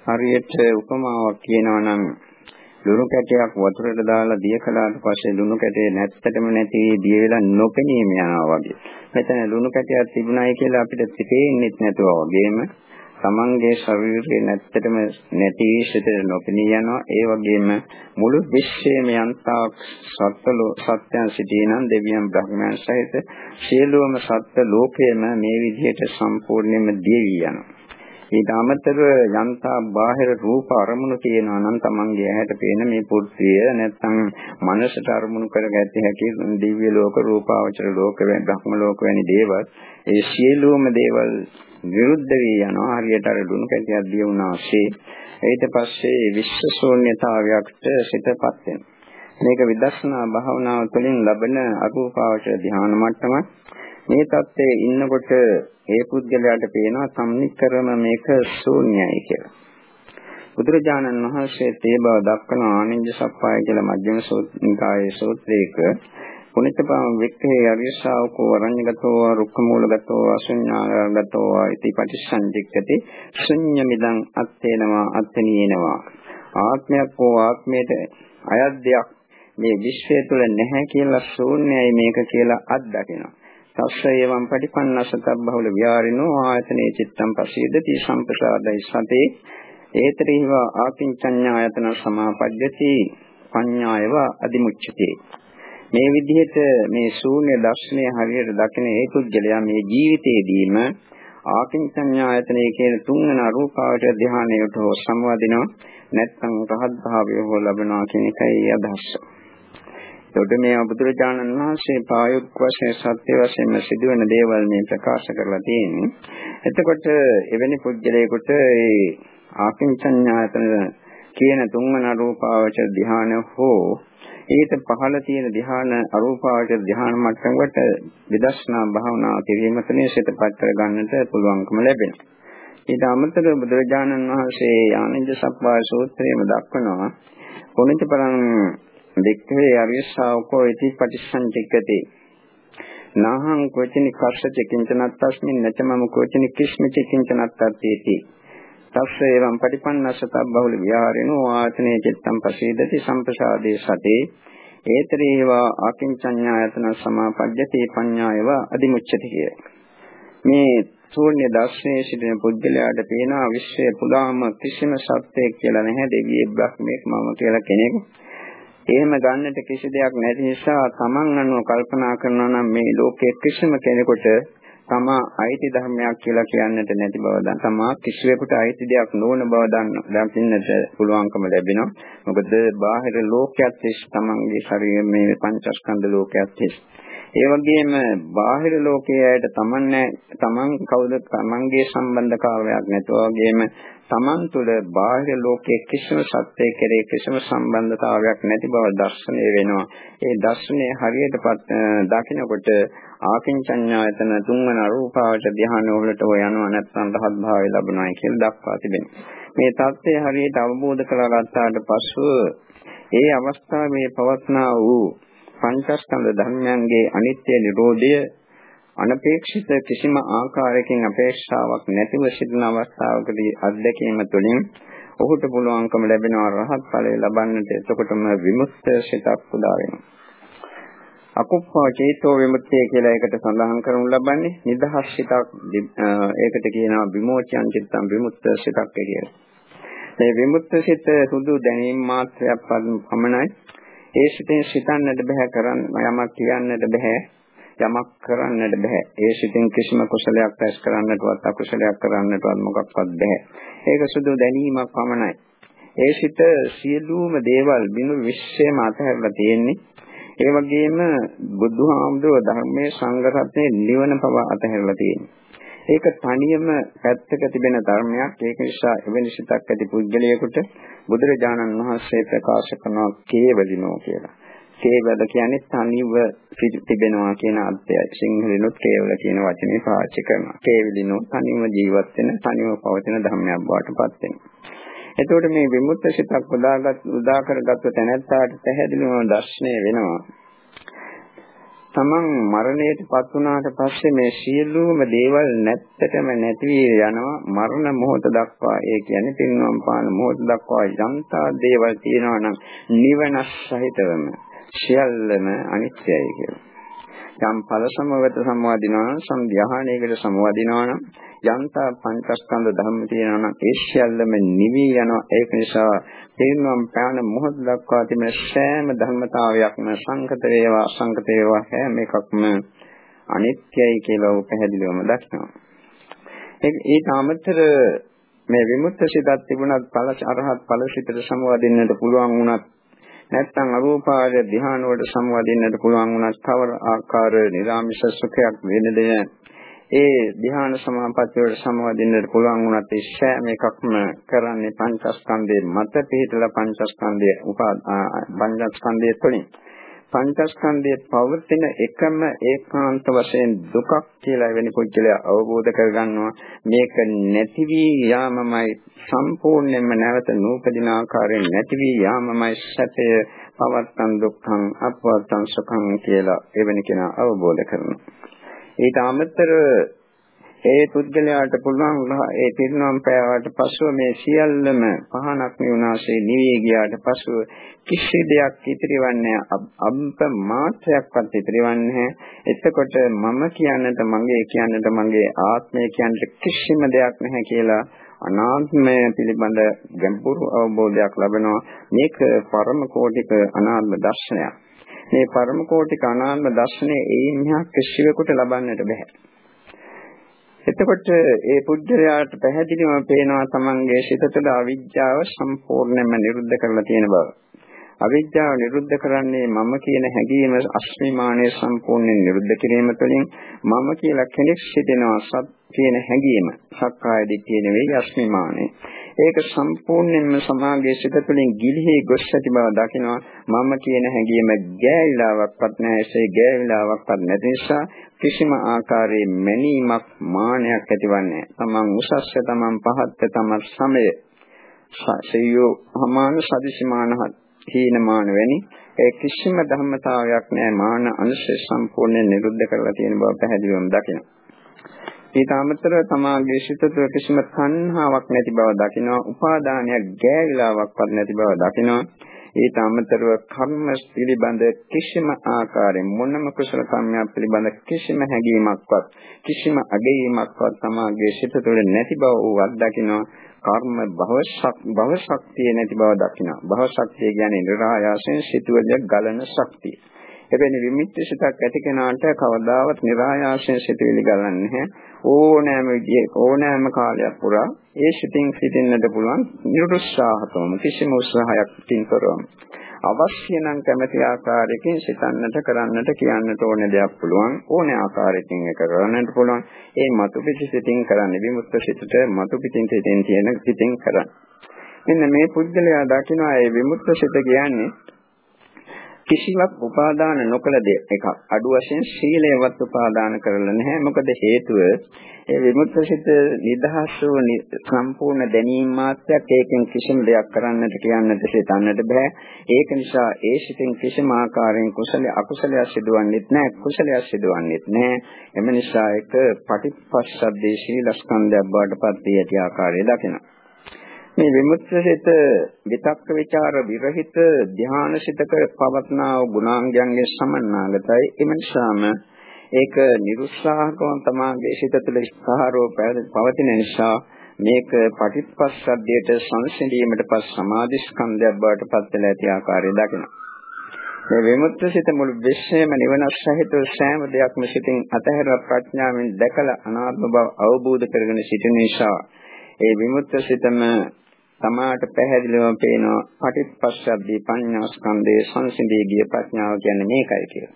හරියට උපමාවක් කියනවා නම් ලුණු කැටයක් වතුරට දාලා දිය කළාට පස්සේ ලුණු කැටේ නැත්තටම නැති දිය වෙලා නොපෙනීම යනවා වගේ. මෙතන ලුණු කැටයක් තිබුණයි කියලා අපිට තේින්නෙත් නැතුව වගේම තමන්ගේ ශරීරයේ නැත්තටම නැති සිතට නොපෙනී යනවා. ඒ වගේම මුළු විශ්වයේම යන්තාක් සත්ත්ව සත්‍යයන් සිටිනන් දෙවියන් බ්‍රහ්මයන් සහිත සියලුම සත්ත්ව ලෝකයේම මේ විදිහට සම්පූර්ණයෙන්ම දිවි යනවා. ඊට අමතරව යන්තා බාහිර රූප අරමුණු තියෙනවා නම් තමන්ගේ ඇහැට පේන මේ පුත්‍රිය නැත්නම් මනසට අරමුණු කරගැති හැකි දිව්‍ය ලෝක රූපාවචර ලෝක වෙන බ්‍රහ්ම ලෝක වැනි දේවල්. ඒ සියලුම දේවල් විරුද්ධ වී යනවා. හරියට අර දුණු කැටියක් දිය වුණාසේ ඊට පස්සේ විශ්ව ශූන්‍යතාවයකට සිතපත් වෙනවා. මේක විදර්ශනා භාවනාව තුළින් ලබන අරූපාවචර ධ්‍යාන මට්ටමක්. මේ தත්ත්වයේ ඉන්නකොට ඒ පුද්ගලයාට පේනවා සම්නික්‍රම මේක ශූන්‍යයි කියලා. බුදුරජාණන් වහන්සේ තේ බව දක්වන ආනන්ද සප්පාය කියලා මධ්‍යම සූත්‍රයේ සූත්‍රයක පුනිතපම වික්ඛේ අරියශාවකෝ වරඤ්‍යගතෝ රුක්ඛමූලගතෝ අසඤ්ඤාගතෝ ඉති පටිසංජික්කති ශුඤ්ඤමිදං අත්තේනවා අත්තනීනවා ආත්මයක් හෝ ආත්මයට අයත් දෙයක් මේ විශ්වය තුළ නැහැ කියලා ශූන්‍යයි මේක කියලා අත්දකිනවා තස්ස එවං පටිපන්නසතබ්බහුල විහාරිනෝ ආයතනේ චිත්තං පසීදති සම්ප්‍රසාදයි සතේ. ඒතරිව ආකින්චඤ්ඤායතන සමාපද්‍යති පඤ්ඤායව අදිමුච්ඡති. මේ විදිහට මේ ශූන්‍ය දර්ශනය හරියට දකින ඒ පුද්ගලයා මේ ජීවිතයේදීම ආකින්චඤ්ඤායතනයේ කියන තුන්වන රූපාවචර ධානයට හෝ සම්වදිනවා. නැත්නම් රහත් භාවය හෝ ලබනවා කියන එකයි අදහස. එතකොට මේ බුදුරජාණන් වහන්සේ ප්‍රායෝගික වශයෙන් සත්‍ය වශයෙන්ම සිදුවෙන දේවල් මේ ප්‍රකාශ කරලා තියෙන්නේ. එතකොට එවැනි පුද්ගලයෙකුට ඒ ආකින්චඤ්ඤායතන කියන තුන්වන අරූපාවචර ධ්‍යාන හෝ ඊට පහළ තියෙන ධ්‍යාන අරූපාවචර ධ්‍යාන මට්ටමකට විදර්ශනා භාවනා කිරීම තුළින් සිතපත් කර ගන්නට පුළුවන්කම ලැබෙනවා. ඊට අමතරව බුදුරජාණන් වහන්සේ ආනන්ද සප්පාය සූත්‍රයේම දක්වනවා කොනිත පරං දෙක්ඛේ අරියස්සාවකෝ ඉති පටිසංචිකති නාහං කොචිනි කර්ෂච කිංචනත්තස්මින් නචමම කොචිනි කිස්මිච කිංචනත්තත්තේති තස්ස එවං පටිපන්නස්ස තබ්බහුල විහාරිනෝ ආතනේ චිත්තං පසීදති සම්ප්‍රසාදේ සතේ ඒතරේවා අකින්චඤ්ඤායතන සමාපජ්ජති පඤ්ඤායව අදිමුච්ඡති කිය. මේ ශූන්‍ය දර්ශනයේ සිටින පුද්ගලයාට පේනවා විශ්වය පුදාම කිසිම සත්‍යයක් කියලා නැහැ දෙවියෙක් බ්‍රහ්මෙක් මම කියලා කෙනෙක්. එහෙම ගන්නට කිසි දෙයක් නැති නිසා තමන් අනුව කල්පනා කරනවා නම් මේ ලෝකයේ කිසිම කෙනෙකුට තමා අයිති ධර්මයක් කියලා කියන්නට නැති බව දන්න. තමා කිසිවෙකුට අයිති දෙයක් නොවන බව දන්න. දකින්නට පුළුවන්කම ලැබෙනවා. මොකද බාහිර ලෝකයක් තිස් තමන්ගේ ශරීරයේ මේ පංචස්කන්ධ ලෝකයක් තිස්. ඒ වගේම බාහිර ලෝකයේ ඇයට තමන් තමන් කවුද තමන්ගේ සම්බන්ධතාවයක් නැතුව වගේම තමන් තුළ බාහිර ලෝකයේ කිසිම සත්‍යයක් කෙරේ කිසිම සම්බන්ධතාවයක් නැති බව දැర్శණය වෙනවා. ඒ දැర్శණය හරියට දකිනකොට ආකින්චඤ්ඤායතන තුන්වන රූපාවට ධ්‍යාන වලට යනවා නැත්නම් රහත් භාවය ලැබුණායි කියලා දක්වා තිබෙනවා. මේ தත්ත්වය හරියට අවබෝධ කරගත්තාට පස්සෙ ඒ අවස්ථාවේ පවත්නා වූ පංචස්කන්ධ ධර්මයන්ගේ අනිත්‍ය නිරෝධය අනපේක්ෂිත කිසිම ආකාරයකින් අපේක්ෂාවක් නැතිව සිටින අවස්ථාවකදී අත්දැකීම තුළින් ඔහුට පුළුවන්කම ලැබෙනවා රහත් ඵලය ලබන්නට එතකොටම විමුක්ත සිතක් උදා වෙනවා. අකුප්පා චේතෝ විමුක්තිය කියලා එකට සඳහන් කරනු ලබන්නේ නිදහස් සිතක් ඒකට කියනවා විමෝචයන් චිත්තම් විමුක්ත සිතක් කියලා. මේ විමුක්ත සිත සුදු දැනීම මාත්‍රයක් පමණයි ඒ සිතෙන් සිතන්නට බෑ කරන්න යමක් කියන්නට බෑ යමක් කරන්නට බෑ. ඒ සිතෙන් කිසිම කුසලයක් රැස් කරන්නටවත් අකුසලයක් කරන්නටවත් මොකක්වත් බෑ. ඒක සුදු දැනීමක් පමණයි. ඒ සිත සියලුම දේවල් බිනු විශ්වයම අතහැරලා තියෙන්නේ. ඒ වගේම බුදුහාමුදුරුවෝ ධර්මයේ සංඝ රත්නයේ නිවන පව අතහැරලා තියෙන්නේ. ඒක තනියම පැත්තක තිබෙන ධර්මයක්. ඒක නිසා එවැනි සිතක් ඇති පුද්ගලයෙකුට බුදුරජාණන් වහන්සේ ප්‍රකාශ කරනවා කේවලිනෝ කියලා. කේවල කියන්නේ තනිව තිබෙනවා කියන අර්ථයයි. සිංහලෙනුත් කේවල කියන වචනේ පාවිච්චි කරනවා. කේවලිනෝ තනිව ජීවත් වෙන තනිව පවතින ධර්මයක් බවට පත් වෙනවා. එතකොට මේ විමුක්ත සිතක් උදාගත් උදා කරගත්තු තැනැත්තාට පැහැදිලිවම දර්ශනය වෙනවා. තමන් මරණයට පත් වුණාට පස්සේ මේ සියලුම දේවල් නැත්තටම නැති යනවා මරණ මොහොත දක්වා ඒ කියන්නේ පින්නම් පාන මොහොත දක්වා යම්තා දේවල් තියෙනවා නම් නිවන සහිතවම සියල්ලම අනිත්‍යයි කියලා. යම් ඵල සමවත සම්වාදිනවා නම් සම්ධාහණයකට සමවාදිනවා නම් යන්තා පංචස්කන්ධ ධර්ම තියෙනවා නම් ඒ සියල්ලම නිවි යනවා ඒක නිසා තේරෙනම් ප්‍රාණ මොහොත දක්වා තිබෙන සෑම ධර්මතාවයක්ම සංකත වේවා අසංකත වේවා හැම එකක්ම අනිත්‍යයි කියලා ඔබ පැහැදිලිවම දක්නවා ඒක ඊට අමතර මේ විමුක්ත සිතක් තිබුණත් ඵල අරහත් ඵල සිතට සමවදින්නට පුළුවන් වුණත් නැත්නම් අරූපාද ධ්‍යාන වලට සම්වදින්නට පුළුවන් වුණත් කවර ආකාර නිරාමිෂ සුඛයක් වෙනද ඒ ධ්‍යාන සමාපatti වලට සම්වදින්නට පුළුවන් වුණත් ඒ සෑම එකක්ම කරන්නේ පංචස්කන්ධයේ මත පිහිටලා පංචස්කන්ධයේ උපා පංචස්කන්ධයේ තුලින් පංචස්කන්ධයේ පවතින එකම ඒකාන්ත වශයෙන් දුකක් කියලා වෙන පුද්ගලයා අවබෝධ කරගන්නවා. මේක නැති වී යාමමයි සම්පූර්ණයෙන්ම නැවත නූපදින ආකාරයෙන් නැති වී යාමමයි සැපය පවත්තන් දුක්ඛං අපවත්තන් සුඛං කියලා එවැනි කෙනා අවබෝධ කරනවා. ඊට අමතරව ඒ පුද්ගලයාට පුළුවන් ඒ පිරිනොම් පෑවට පසුව මේ සියල්ලම පහනක් නිවනාසේ නිවී ගියාට පසුව කිසි දෙයක් ඉතිරිවන්නේ අම්ප මාත්‍රයක්වත් ඉතිරිවන්නේ එතකොට මම කියන්නට මගේ කියන්නට මගේ ආත්මය කියන්නට කිසිම දෙයක් නැහැ කියලා අනාත්මය පිළිබඳ ගැඹුරු අවබෝධයක් ලැබෙනවා. මේක පරම කෝටික අනාත්ම දර්ශනයක්. මේ පරම කෝටික අනාත්ම දර්ශනය ඒ මිහා කිසිවෙකුට ලබන්නට බෑ. එතකොට ඒ පුද්ගලයාට පැහැදිලිවම පේනවා තමන්ගේ සිත තුළ අවිජ්ජාව සම්පූර්ණයෙන්ම නිරුද්ධ කරලා තියෙන බව. අවිජ්ජාව නිරුද්ධ කරන්නේ මම කියන හැඟීම අස්මිමානයේ සම්පූර්ණයෙන් නිරුද්ධ කිරීම තුළින් මම කියලා කෙනෙක් සිටිනවා සත් කියන හැඟීම සක්කාය දිට්ඨිය නෙවෙයි අස්මිමානය. ඒක සම්පූර්ණයෙන්ම සමාගයේ සිත තුළින් ගිලිහි ගොස් ඇති බව දකිනවා. මම කියන හැඟීම ගෑවිලාවක්වත් නැහැ. එසේ ගෑවිලාවක්වත් නැති නිසා කිසිම ආකාරයේ මැනීමක් මානයක් ඇතිවන්නේ තමන් උසස්ස තමන් පහත්ත තමන් සමය. සයෝ හමාන සදිසිමානහත් හීනමාන වැනි. ඒ කිසිම ධර්මතාවයක් නැහැ. මාන අනුශේ සම්පූර්ණයෙන් නිරුද්ධ කරලා තියෙන බව පැහැදිලිවම දකිනවා. ඊට අමතරව තමාගේ සිත තුළ කිසිම තණ්හාවක් නැති බව දකිනවා. උපාදානයක් ගෑවිලාවක්වත් නැති බව දකිනවා. ඊට අමතරව කර්ම පිළිබඳ කිසිම ආකාරයෙන් මොනම කුසල කර්මයක් පිළිබඳ කිසිම හැඟීමක්වත් කිසිම අගයීමක්වත් තමාගේ සිත තුළ නැති බව ඌවත් දකිනවා. කර්ම භව භව ශක්තිය නැති බව දකිනවා. භව ශක්තිය කියන්නේ නිරායාසයෙන් සිතුවල ගලන ශක්තිය. එබැවින් විමිත්‍ය සිතක් ඇති කෙනාට කවදාවත් નિરાයාසයෙන් සිතවිලි ගලන්නේ නැහැ. ඕනෑම විදිහේ ඕනෑම කාලයක් පුරා ඒ සිතින් සිටින්නට පුළුවන් නිරුත්සාහතවම කිසිම උත්සාහයක් තින්තරවම. අවශ්‍ය නම් කැමැති ආකාරයකින් සිතන්නට කරන්නට කියන්නට ඕන දෙයක් පුළුවන්. ඕනේ ආකාරයකින් ඒක කරන්නට පුළුවන්. ඒ මතු පිටි සිතින් කරන්නේ විමුක්ත සිතට මතු පිටින් සිටින් තියෙන සිතින් කරන්නේ. මෙන්න මේ පුද්ගලයා දකිනවා ඒ විමුක්ත සිත කියන්නේ කිසිවක් උපාදාන නොකළ දෙයක් අඩු වශයෙන් සීලයවත් උපාදාන කරලා නැහැ. මොකද හේතුව ඒ විමුක්තසිත නිදහස් වූ සම්පූර්ණ දැනීම මාත්‍රයක් ඒකෙන් කිසිම දෙයක් කරන්නට කියන්නට සිතන්නට බෑ. ඒක නිසා ඒ සිතෙන් කිසිම ආකාරයෙන් කුසල අකුසලයක් සිදුවන්නේත් නැහැ කුසලයක් සිදුවන්නේත් නැහැ එම නිසා ඒක පටිපස්සද්දේ ශීලස්කන්ධයක් බවට පත් වී ඇති ආකාරය දකිනවා. මේ විමුක්තිසිත විතක්ක ਵਿਚාර විරහිත ධානසිතක පවත්නා ගුණාංගයන්ගේ සමන්නාගතයි එම නිසාම ඒක නිරුත්සාහකවම තමාගේ සිත තුළ ස්ථාරෝ පවතින නිසා මේක පටිච්චසමුප්පාදයට සංසිඳීමට පස් සමාධි ස්කන්ධයක් බවට පත් වෙලා ඇති ආකාරය දකිනවා. මේ විමුක්ත සිත මුළු විශ්වයම නිවන සහිත සෑම දෙයක්ම සිතින් අතහැර ප්‍රඥාවෙන් දැකලා අනාත්ම බව අවබෝධ කරගෙන සිටින නිසා ඒ විමුක්ත සිතම තමාට පැහැදිලිවම පේනවා පටිච්චසමුප්පාදී පඤ්ඤාස්කන්ධයේ සංසිඳී ගිය ප්‍රඥාව කියන්නේ මේකයි කියලා.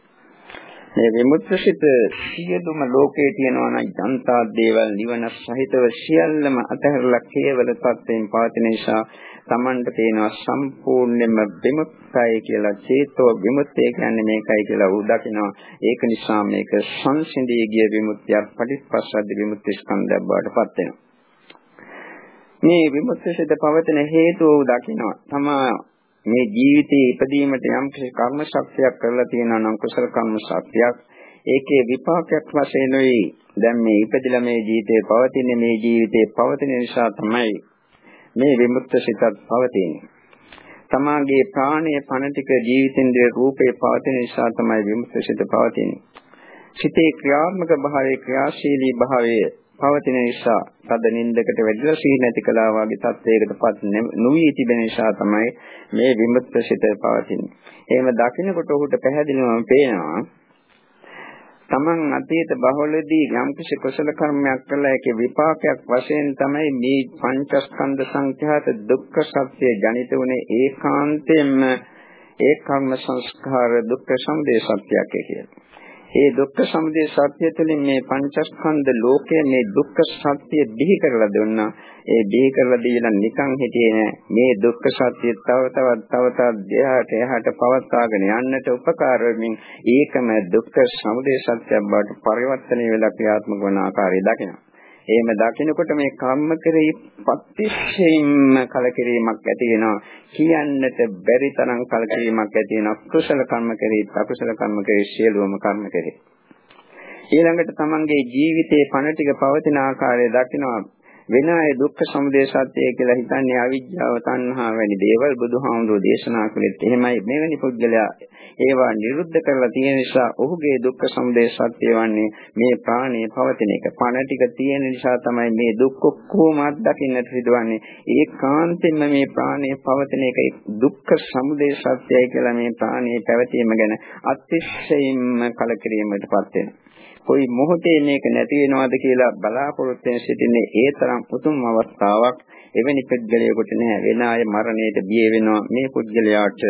මේ විමුක්තිසිත සියලුම ලෝකයේ තියෙනවා නම් යන්තා දේවල් නිවන සහිතව සියල්ලම අතහැරලා කේවල තත්ත්වයෙන් පවතින නිසා Tamanට පේනවා සම්පූර්ණයෙන්ම විමුක්තයි කියලා චේතෝ විමුක්තිය කියන්නේ මේකයි කියලා ඌ දකිනවා ඒක නිසා මේක සංසිඳී ගිය විමුක්තියක් පටිච්චසමුප්පාද විමුක්ති ස්කන්ධයක් බවට පත් වෙනවා මේ විමුක්තිසිත පවතින හේතුව දකිනවා. තමා මේ ජීවිතයේ ඉපදීමට යම් කිසි කර්ම ශක්තියක් කරලා තියෙනවා නම් කුසල කර්ම ශක්තියක් ඒකේ විපාකයක් වශයෙන් උයි දැන් මේ ඉපදිලා මේ ජීවිතේ පවතින මේ ජීවිතේ පවතින නිසා තමයි මේ විමුක්ත සිතත් පවතින්නේ. තමාගේ ප්‍රාණය පණ ටික ජීවිතෙන්දී රූපේ පවතින නිසා තමයි විමුක්ත සිත පවතින්නේ. සිතේ ක්‍රියාත්මක භාවයේ ක්‍රියාශීලී භාවයේ පවතින නිසා තද නින්දකට වැදිලා සී නැති කලා වගේ තත්වයකටපත් නොවී තිබෙන නිසා තමයි මේ විමුක්ත සිත පවතින්නේ. එහෙම දකිනකොට ඔහුට පැහැදිලිවම පේනවා තමන් අතීත බහුලදී යම්කිසි කුසල කර්මයක් කළා ඒකේ විපාකයක් වශයෙන් තමයි මේ පංචස්කන්ධ සංඛ්‍යාත දුක්ඛ සත්‍ය ජනිත වුනේ ඒකාන්තයෙන්ම ඒ කර්ම සංස්කාර දුක්ඛ සමුදය සත්‍යයක් කියලා. ඒ දුක්ඛ සමුදය සත්‍ය තුළින් මේ පංචස්කන්ධ ලෝකයේ මේ දුක්ඛ සත්‍ය දිහි කරලා දුන්නා. ඒ දිහි කරලා දීලා නිකන් හිටියේ නෑ. මේ දුක්ඛ සත්‍ය තව තවත් තව තවත් දෙහාට එහාට පවත්වාගෙන යන්නට උපකාර වෙමින් ඒකම දුක්ඛ සමුදය සත්‍යයක් බවට පරිවර්තනය වෙලා ක්‍රියාත්මක වන ආකාරය දකිනවා. එහෙම දකිනකොට මේ කම්ම කෙරෙහි පත්‍තිශයින්ම කලකිරීමක් ඇති වෙනවා. කියන්නට බැරි තරම් කලකිරීමක් ඇති වෙනවා. කුසල කර්ම කෙරෙහි අකුසල කර්ම කෙරෙහි සියලුම කර්ම කෙරෙහි. ඊළඟට තමන්ගේ ජීවිතයේ පණ ටික පවතින ආකාරය දකිනවා වෙන අය දුක්ඛ සමුදය සත්‍යය කියලා හිතන්නේ අවිජ්ජාව තණ්හා වැනි දේවල් බුදුහාමුදුරෝ දේශනා කළෙත් එහෙමයි මෙවැනි පුද්ගලයා ඒවා නිරුද්ධ කරලා තියෙන නිසා ඔහුගේ දුක්ඛ සමුදය සත්‍ය වන්නේ මේ ප්‍රාණය පවතින එක. පණ ටික තියෙන නිසා තමයි මේ දුක් ඔක්කොම අත්දකින්නට සිදුවන්නේ. ඒකාන්තයෙන්ම මේ ප්‍රාණය පවතින එක දුක්ඛ සමුදය සත්‍යයි කියලා මේ ප්‍රාණයේ පැවතීම ගැන අතිශයින්ම කලකිරීමකටපත් වෙනවා. කොයි මොහොතේ මේක නැති වෙනවද කියලා බලාපොරොත්තු වෙන සිටින්නේ ඒ තරම් උතුම් අවස්ථාවක්. එවැනි පුද්ගලයෙකුට නෑ. වෙන අය මරණයට බිය වෙනවා. මේ පුද්ගලයාට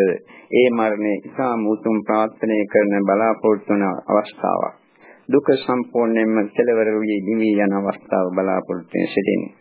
ඒ මරණය ඉතාම උතුම් ප්‍රාර්ථනා කරන බලාපොරොත්තු වන අවස්ථාවක්. දුක සම්පූර්ණයෙන්ම කෙලවර වී නිවි යන අවස්ථාව බලාපොරොත්තු වෙන සිටින්නේ.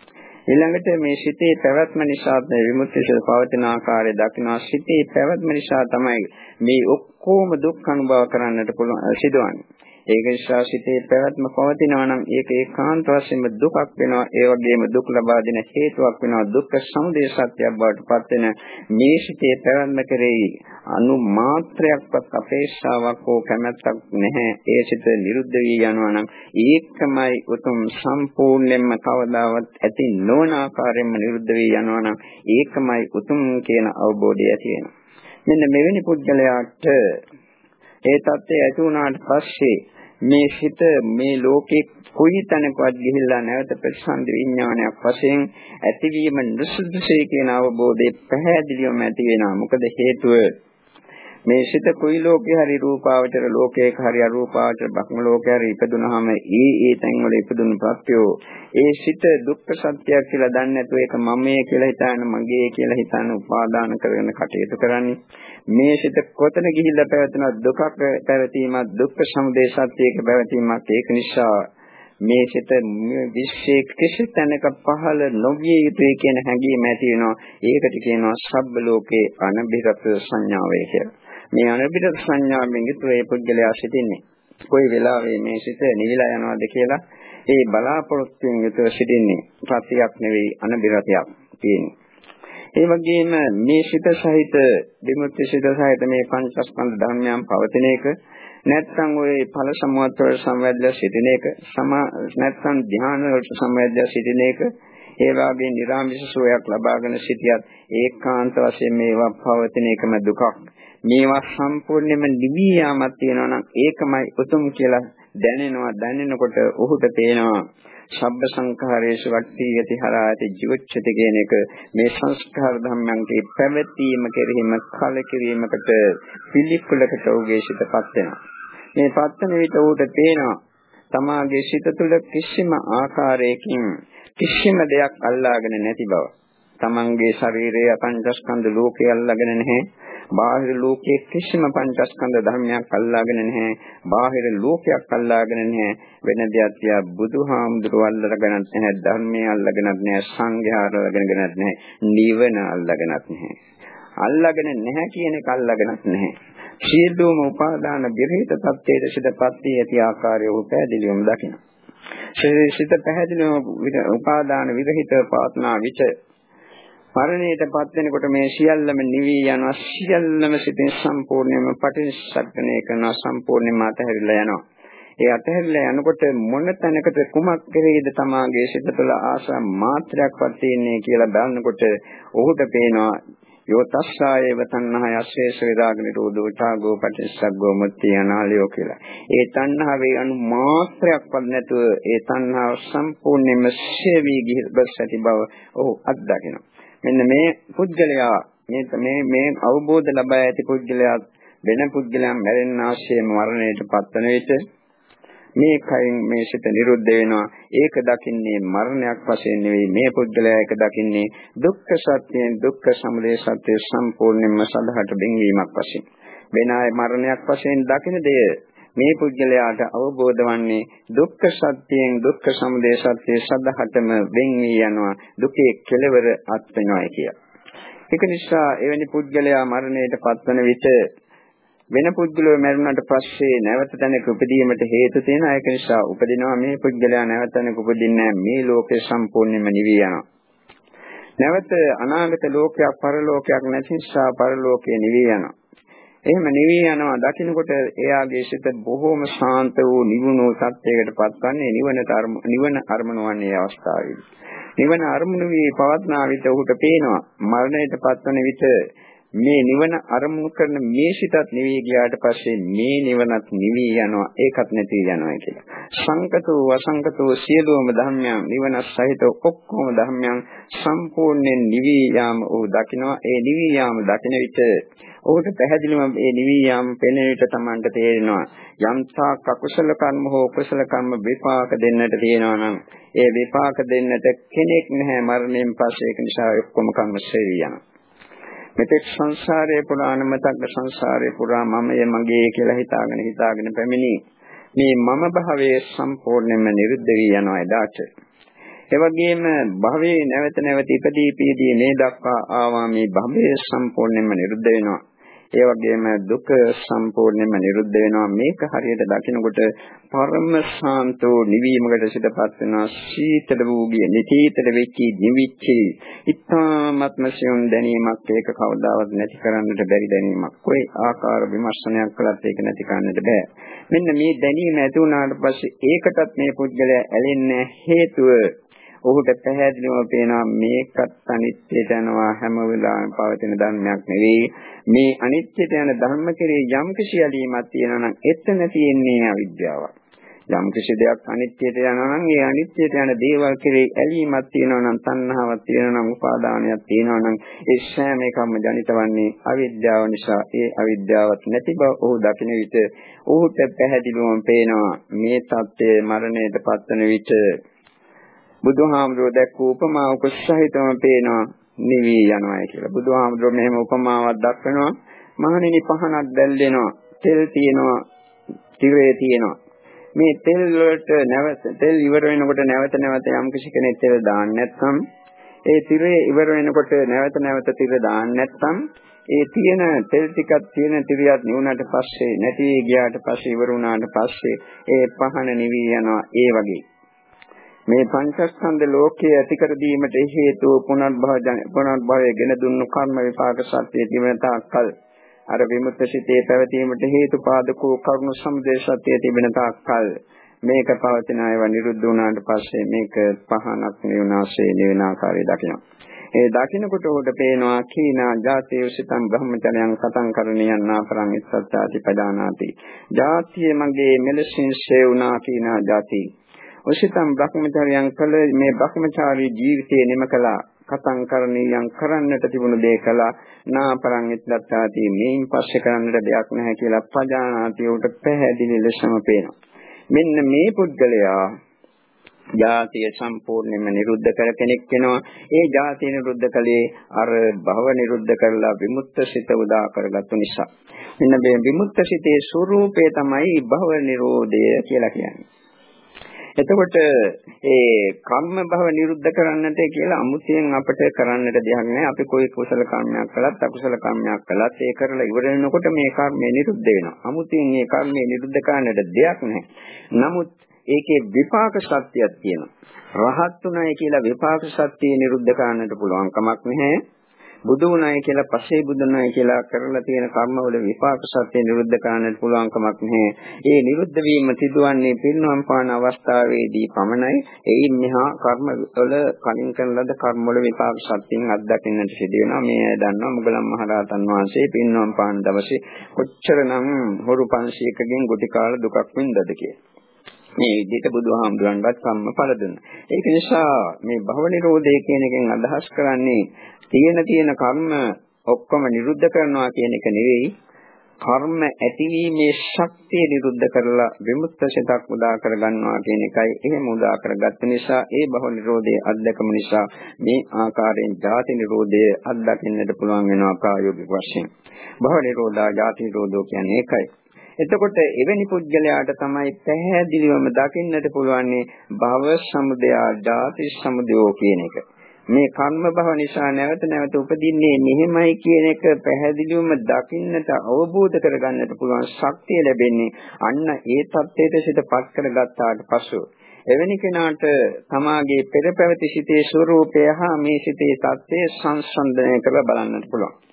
ඊළඟට මේ සිතේ පැවැත්ම නිසා විමුක්තිය පවතින ආකාරය දකිනවා. සිතේ පැවැත්ම නිසා තමයි මේ ඔක්කොම දුක් අනුභව කරන්නට පුළුවන් සිදුවන්නේ. ඒක නිසා සිතේ පැවැත්ම පවතිනවා නම් ඒක ඒකාන්ත වශයෙන්ම දුකක් වෙනවා. ඒ වගේම දුක් ලබා දෙන හේතුවක් වෙනවා. දුක්ඛ සමුදය සත්‍යයක් බවට පත් වෙන මේ සිතේ පැවැත්ම කෙරෙහි අනු මාත්‍රයක්වත් අපේක්ෂාවක් හෝ කැමැත්තක් නැහැ. ඒ සිත නිරුද්ධ වී යනවා නම් ඒකමයි උතුම් සම්පූර්ණයෙන්ම කවදාවත් ඇති නොවන ආකාරයෙන්ම නිරුද්ධ වී යනවා නම් ඒකමයි උතුම් කියන අවබෝධය ඇති වෙනවා. මෙන්න මෙවැනි පුද්ගලයාට ඒ தත්ත්වය ඇති වුණාට පස්සේ මේ හිත මේ ලෝකේ කොයි තැනකවත් ගිහිල්ලා නැවත ප්‍රතිසන්දි විඥානයක් වශයෙන් ඇතිවීම නුසුදුසුයි කියන අවබෝධය පැහැදිලිවම ඇති වෙනවා. මොකද හේතුව මේ සිත කොයි ලෝකේ හරි රූපාවචර ලෝකයක හරි අරූපාවචර භක්ම ලෝකේ හරි ඉපදුනහම ඒ ඒ තැන්වල ඉපදුණු ප්‍රත්‍යෝ ඒ සිත දුක්ඛ සත්‍යයක් කියලා දන්නේ නැතුව ඒක මමයේ කියලා හිතාන මගේ කියලා හිතාන උපාදාන කරගෙන කටයුතු කරන්නේ මේ සිත කොතන ගිහිල්ලා පැවතුනත් දුකක් පැවතීමක් දුක්ඛ සමුදය සත්‍යයක පැවතීමක් ඒක නිසා මේ සිත විශ්වයේ කිසි තැනක පහළ නොවිය යුතුයි කියන හැඟීම ඇති වෙනවා. ඒකට කියනවා සබ්බ ලෝකේ අනබිරත සංඥාවය කියලා. මේ අනබිරත සංඥාවෙන් යුතුව ඒ පුද්ගලයා සිටින්නේ. කොයි වෙලාවෙ මේ සිත නිවිලා යනවද කියලා ඒ බලාපොරොත්තුෙන් යුතුව සිටින්නේ. ප්‍රත්‍යක් නෙවෙයි අනබිරතයක් තියෙන්නේ. ඒ වගේම මේ සිත සහිත විමුක්ති සිත සහිත මේ පංචස්කන්ධ ධර්මයන් පවතින එක නැත්නම් ওই ඵල සමුවත් වල සම්වැද්දලා සිටින එක සමා නැත්නම් ධ්‍යාන වලට සම්වැද්දලා සිටින එක ඒ වාගේ නිර්ාමිෂ සෝයක් ලබාගෙන සිටියත් ඒකාන්ත වශයෙන් මේවා පවතින එකම දුකක් මේවා සම්පූර්ණයෙන්ම නිවි යාමක් තියෙනවා නම් ඒකමයි උතුම් කියලා දැනෙනවා දැනෙනකොට ඔහුට පේනවා ශබ්ද සංඛාරේෂ වට්ටි යති හරාති ජීවච්ඡති කියන එක මේ සංස්කාර ධර්මයන්ගේ පැවැත්ම කෙරෙහිම කලකිරීමකට පිළිකුලකට උගේ සිටපත් වෙනවා. මේ පත්තන විට උට පේනවා තමාගේ සිත තුළ කිසිම ආකාරයකින් කිසිම දෙයක් අල්ලාගෙන නැති බව. තමන්ගේ ශරීරයේ පංචස්කන්ධ ලෝකය අල්ලාගෙන නැහැ. බාහිර ලෝකයේ කිසිම පංචස්කන්ධ ධර්මයක් අල්ලාගෙන නැහැ. බාහිර ලෝකයක් අල්ලාගෙන නැහැ. වෙන දෙයක් තියා බුදුහාමුදුරුවෝ අල්ලගෙනත් නැහැ. ධර්මය අල්ලගෙනත් නැහැ. සංඝයා අල්ලගෙනත් නැහැ. නිවන අල්ලගෙනත් නැහැ. අල්ලාගෙන නැහැ කියන එක අල්ලාගෙනත් නැහැ. සියලුම උපාදාන විරහිත තත්ත්වයට සිටපත් වී ඇති ආකාරය උ පැහැදිලිවම දකින්න. සිත පැහැදිලිවම උපාදාන විරහිත පවත්නා විච මරණයටපත් වෙනකොට මේ සියල්ලම නිවි යනවා සියල්ලම සිතින් සම්පූර්ණයෙන්ම පටිච්චසමුප්පාදනය කරනවා සම්පූර්ණයෙන්ම අතහැරිලා යනවා ඒ අතහැරිලා යනකොට මොන තැනකට කුමක් කෙරෙහිද තමාගේ සිත තුළ ආශා මාත්‍රයක්වත් තියෙන්නේ කියලා බලනකොට ඔහුට පේනවා යෝ තස්සායව තණ්හාය අශේෂ විරාග නිරෝධෝ ඡාගෝ පටිච්චසග්ගෝ මුත්‍ති අනාලයෝ කියලා. ඒ තණ්හාවේ අනු මාත්‍රයක්වත් නැතුව ඒ තණ්හාව සම්පූර්ණයෙන්ම ශේවි ගිහිබස් ඇති බව ඔහු අත්දකිනවා. මෙන්න මේ පුද්ගලයා මේ මේ මේ අවබෝධ ලබා ඇති පුද්ගලයා වෙන පුද්ගලයන් මැරෙන්න ආශ්‍රය මරණයට පත්වන විට මේ කයින් මේ සිත නිරුද්ධ වෙනවා. ඒක දකින්නේ මරණයක් වශයෙන් නෙවෙයි. මේ පුද්ගලයා ඒක දකින්නේ දුක්ඛ සත්‍යයෙන් දුක්ඛ සමුදය සත්‍ය සම්පූර්ණයෙන්ම සදහට බෙන්වීමක් වශයෙන්. වෙන අය මරණයක් වශයෙන් දකින දෙය මේ පුද්ගලයාට අවබෝධ වන්නේ දුක්ඛ සත්‍යයෙන් දුක්ඛ සමුදය සත්‍ය සදහටම වෙන් වී යනවා දුකේ කෙලවර අත් වෙනවා කිය. ඒක නිසා එවැනි පුද්ගලයා මරණයට පත්වන විට වෙන පුද්ගලව මරුණාට පස්සේ නැවත තැනක උපදීමට හේතු තියෙන ඒක නිසා උපදිනවා මේ පුද්ගලයා නැවත තැනක උපදින්නේ මේ ලෝකේ සම්පූර්ණයෙන්ම නිවි යනවා. නැවත අනාගත ලෝකයක් පරලෝකයක් නැති නිසා පරලෝකේ නිවි යනවා. එහෙම නිවි යනවා දකින්නකොට එයාගේ සිත බොහෝම ශාන්ත වූ නිවුණු සත්‍යයකට පත්වන්නේ නිවනට නිවන අරමුණ වන්නේ අවස්ථාවේදී. නිවන අරමුණු වී පවත්නා විට ඔහුට පේනවා මරණයට පත්වන විට මේ නිවන අරමුණු කරන මේ සිතත් නිවි ගියාට පස්සේ මේ නිවනත් නිවි යනවා ඒකත් නැති යනවා කියලා. සංකතෝ වසංකතෝ සියලුම ධර්මයන් නිවන සහිත ඔක්කොම ධර්මයන් සම්පූර්ණයෙන් නිවි යාම වූ දකිනවා. ඒ නිවි යාම දකින විට ඔහුට පැහැදිලිවම මේ නිවි යාම පෙනෙන විට Tamanට තේරෙනවා. යම්තා කකුසල කර්ම හෝ කුසල කර්ම විපාක දෙන්නට තියෙනවා නම් ඒ විපාක දෙන්නට කෙනෙක් නැහැ මරණයෙන් පස්සේ ඒක නිසා ඔක්කොම කර්ම ශ්‍රේණිය යනවා. මෙතෙක් සංසාරයේ පුරාණ මතක සංසාරයේ පුරා මමයේ මගේ කියලා හිතාගෙන හිතාගෙන පැමිණි. මේ මම භාවයේ සම්පූර්ණයෙන්ම නිරුද්ධ වී යනවා එදාට. ඒ වගේම භවයේ නැවත නැවත ඉපදී ඉපදී මේ දක්වා ආවා මේ භවය සම්පූර්ණයෙන්ම නිරුද්ධ වෙනවා. ඒ වගේම දුක සම්පූර්ණයෙන්ම නිරුද්ධ වෙනවා. මේක හරියට දකිනකොට පරම ශාන්තෝ නිවීමකට සිටපත් වෙනවා. සීතල වූගේ නිතීතල වෙච්චි නිවිච්චි ඉතාමත්ම සියුම් දැනීමක් ඒක කවදාවත් නැති කරන්නට බැරි දැනීමක්. කොයි ආකාර විමර්ශනයක් කළත් ඒක නැති කරන්නට බෑ. මෙන්න මේ දැනීම ඇති වුණාට පස්සේ ඒකටත් මේ පුද්ගලයා ඇලෙන්නේ හේතුව ඔහුට පැහැදිලිවම පේනවා මේකත් අනිත්‍යයට යනවා හැම වෙලාවෙම පවතින ධර්මයක් නෙවෙයි. මේ අනිත්‍යයට යන ධර්ම කෙරේ යම් කිසි ඇලීමක් තියෙනවා නම් එතන තියෙන්නේ අවිද්‍යාවක් යම් කිසි දෙයක් අනිත්‍යයට යනවා නම් ඒ අනිත්‍යයට යන දේවල් කෙරේ ඇලීමක් තියෙනවා නම් තණ්හාවක් තියෙනවා නම් උපාදානයක් තියෙනවා නම් ඒ සෑම එකම ජනිතවන්නේ අවිද්‍යාව නිසා. ඒ අවිද්‍යාවත් නැති බව ඔහු දකින විට ඔහුට පැහැදිලිවම පේනවා මේ தත්ත්වය මරණයට පත්වන විට බුදුහාමුදුරුවෝ දැක්ක උපමාවක සහිතවම පේනවා නිවි යනවා කියලා. බුදුහාමුදුරුවෝ මෙහෙම උපමාවක් දක්වනවා. මහණෙනි පහනක් දැල්ලෙනවා. තෙල් තියෙනවා. තිරේ තියෙනවා. මේ තෙල් වලට නැවත තෙල් ඉවර වෙනකොට නැවත නැවත යම් කිසි කෙනෙක් තෙල් දාන්න නැත්නම් ඒ තිරේ ඉවර වෙනකොට නැවත නැවත තිර දාන්න නැත්නම් ඒ තියෙන තෙල් ටිකක් තියෙන තිරියක් නිවුණාට පස්සේ නැති ගියාට පස්සේ ඉවර වුණාට පස්සේ ඒ පහන නිවි යනවා ඒ වගේ මේ පංචස්කන්ධ ලෝකයේ ඇති කර දීමට හේතු පුනර්භව පුනර්භවයේ ගෙන දුන්නු කර්ම විපාක සත්‍යය තිබෙන තාක්කල් අර විමුක්ත සිතේ පැවතීමට හේතු පාදකෝ කරුණු සමුදය සත්‍යය තිබෙන තාක්කල් මේක පවතින ඒවා නිරුද්ධ වුණාට පස්සේ මේක පහනක් නිවනාසේ නිවන ආකාරය දකිනවා. ඒ දකින්නකොට උඩ පේනවා කීනා ජාතිය උසිතං බ්‍රහ්මචර්යං කතං කරණියන් නාපරං ඉස්සත්තාති පදානාති. ජාතිය මගේ මෙලසින් ෂේ වුණා කීනා ජාතිය උසිතම් භ්‍රමචාරියන් කළ මේ භ්‍රමචාරී ජීවිතයේ නිම කළා කතං කරණීයන් කරන්නට තිබුණු දේ කළා නාපරං ඉත්ලත්තාති මේන් පස්සේ කරන්නට දෙයක් නැහැ කියලා පජානාති උට පැහැදිලි ලෙසම පේනවා මෙන්න මේ පුද්ගලයා ජාතිය සම්පූර්ණයෙන්ම නිරුද්ධ කර කෙනෙක් වෙනවා. ඒ ජාතිය නිරුද්ධ කලේ අර භව නිරුද්ධ කරලා විමුක්ත සිත උදා කරගත්තු නිසා. මෙන්න මේ විමුක්ත සිතේ ස්වરૂපය තමයි භව නිරෝධය කියලා කියන්නේ. එතකොට ඒ කම්ම භව නිරුද්ධ කරන්නට කියලා අමුතියෙන් අපිට කරන්නට දෙයක් නැහැ. අපි કોઈ කුසල කර්මයක් කළත් අකුසල කර්මයක් කළත් ඒ කරලා ඉවර වෙනකොට මේ කර්මය නිරුද්ධ වෙනවා. අමුතියෙන් මේ කර්මය නිරුද්ධ කරන්නට දෙයක් නැහැ. නමුත් ඒකේ විපාක සත්‍යයක් තියෙනවා. රහත් උනායි කියලා විපාක සත්‍යය නිරුද්ධ කරන්නට පුළුවන් කමක් නැහැ. බුදු වුණායි කියලා පස්සේ බුදුනායි කියලා කරලා තියෙන කර්මවල විපාක සත්‍ය නිරුද්ධ කරන්නට පුළුවන් කමක් නැහැ. ඒ නිරුද්ධ වීම සිදුවන්නේ පින්නම් පාන අවස්ථාවේදී පමණයි. එයින් මෙහා කර්ම වල කලින් කරන ලද කර්ම වල විපාක සත්‍යයෙන් අත්දකින්නට සිදු වෙනවා. මේ දන්නවා මුගලන් මහරහතන් වහන්සේ පින්නම් පාන දවසේ කොච්චරනම් හොරු 500කගෙන් ගොටි කාලා දුකක් වින්දද කියලා. මේ විදිහට බුදුහාමුදුරන්වත් සම්මපල දුන්නා. ඒක නිසා මේ භව නිරෝධය කියන එකෙන් අදහස් කරන්නේ තියෙන තියෙන කර්ම ඔක්කොම නිරුද්ධ කරනවා කියන එක නෙවෙයි. කර්ම ඇතිවීමේ ශක්තිය නිරුද්ධ කරලා විමුක්ත සිතක් උදා කර ගන්නවා කියන එකයි එහෙම උදා කරගත්ත නිසා ඒ බහු නිරෝධයේ අධ්‍යක්ම නිසා මේ ආකාරයෙන් ජාති නිරෝධය අත්දකින්නට පුළුවන් වෙනවා ප්‍රායෝගික වශයෙන්. බහු නිරෝධා ජාති නිරෝධෝ කියන්නේ ඒකයි. එතකොට එවැනි පුද්ගලයාට තමයි පැහැදිලිවම දකින්නට පුළුවන් භව සමුදය ආදී සමුදයෝ කියන එක. මේ කර්ම භව නිසා නැවත නැවත උපදින්නේ මෙහෙමයි කියන එක පැහැදිලිවම දකින්නට අවබෝධ කරගන්නට පුළුවන් ශක්තිය ලැබෙන්නේ අන්න ඒ தත්ත්වයට සිතපත් කරගත්තාට පසු. එවැනි කෙනාට තමාගේ පෙර පැවති සිතේ ස්වરૂපය හා මේ සිතේ தත්ත්වය සංසන්දනය කරලා බලන්නට පුළුවන්.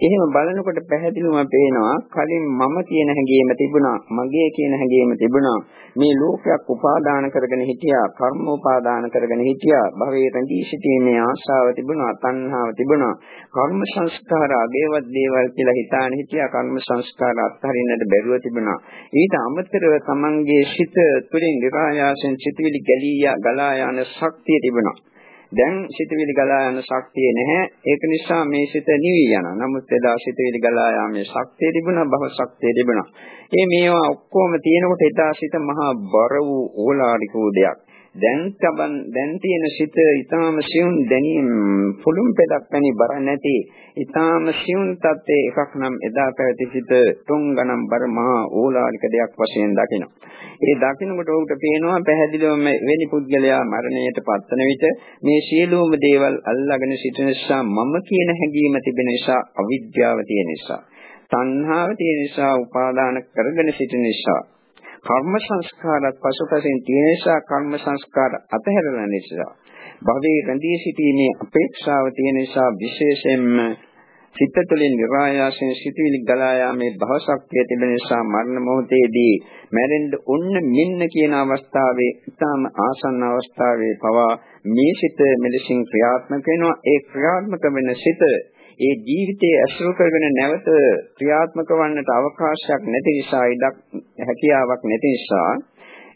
එහෙම බලනකොට පැහැදිලිවම පේනවා කලින් මම කියන හැඟීම තිබුණා මගේ කියන හැඟීම තිබුණා. මේ ලෝකයක් උපාදාන කරගෙන හිටියා කර්ම උපාදාන කරගෙන හිටියා. භවයේ රැඳී සිටීමේ ආශාව තිබුණා තණ්හාව තිබුණා. කර්ම සංස්කාර අගේවත් දේවල් කියලා හිතාන හිටියා. කර්ම සංස්කාර අත්හරින්නට බැරුව තිබුණා. ඊට අමතරව තමන්ගේ සිත තුළින් විරායාසෙන් සිටිවිලි ගැලී ගලා යන ශක්තිය තිබුණා. දැන් සිතවිලි ගලා යන ශක්තිය නැහැ. ඒක නිසා මේ සිත නිවි යනවා. නමුත් එදා සිතවිලි ගලා යාමේ ශක්තිය තිබුණා, භව ශක්තිය තිබුණා. මේ මේවා ඔක්කොම තියෙනකොට එදා සිත මහා බර වූ ඕලාරික වූ දෙයක්. දැන් තබන් දැන් තියෙන සිත ඊටාම සියුම් දැනීම පුළුම් පෙදක් වැනි බර නැති ඊටාම සියුම් තත්ත්වයේ එකක් නම් එදා පැවති සිත තුන් ගණන් බර මහා ඕලාරික දෙයක් වශයෙන් දකිනවා. ඒ දකින්නකොට ඔහුට පේනවා පැහැදිලිවම වෙනි පුද්ගලයා මරණයට පත්වන විට මේ සියලුම දේවල් අල්ලාගෙන සිටින නිසා මම කියන හැඟීම තිබෙන නිසා අවිද්‍යාව තියෙන නිසා තණ්හාව තියෙන නිසා උපාදාන කරගෙන සිටින නිසා කර්ම සංස්කාරات පසුපසින් තියෙන නිසා කර්ම සංස්කාර අතහැරලා නිසා භවයේ රැඳී සිටීමේ අපේක්ෂාව තියෙන නිසා විශේෂයෙන්ම සිත තුළින් නිරායාසයෙන් සිටිවිලි ගලා යාමේ භව ශක්තිය තිබෙන නිසා මරණ මොහොතේදී මැරෙන්න ඔන්න මෙන්න කියන අවස්ථාවේ ඊටම ආසන්න අවස්ථාවේ පවා මේ සිත මෙලෙසින් ක්‍රියාත්මක වෙනවා. ඒ ක්‍රියාත්මක වෙන සිත ඒ ජීවිතයේ ඇසුරු කරගෙන නැවත ක්‍රියාත්මක වන්නට අවකාශයක් නැති නිසා ඉඩක් හැකියාවක් නැති නිසා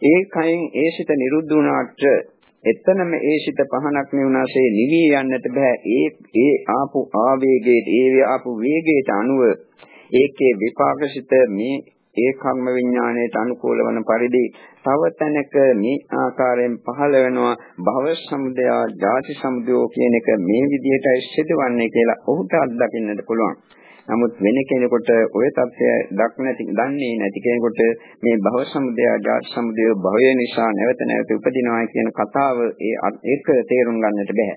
ඒ කයින් ඒ සිත නිරුද්ධ වුණාට එතනම ඒ සිත පහනක් නෙවුනාසේ නිවි යන්නට බෑ. ඒ ඒ ආපු ආවේගයට ඒ ආපු වේගයට අනුව ඒකේ විපාකසිත මේ ඒ කම්ම විඥාණයට අනුකූල වන පරිදි තව තැනක මේ ආකාරයෙන් පහළ වෙනවා භව සමුදය ජාති සමුදය කියන එක මේ විදිහටයි සිදුවන්නේ කියලා ඔහුට අත්දකින්නට පුළුවන්. නමුත් වෙන කෙනෙකුට ওই தත්ය දක්නති දන්නේ නැති කෙනෙකුට මේ භව සමුදය ජාති සමුදය භවය නිසා නැවත නැවත උපදිනවා කියන කතාව ඒක තේරුම් ගන්නට බෑ.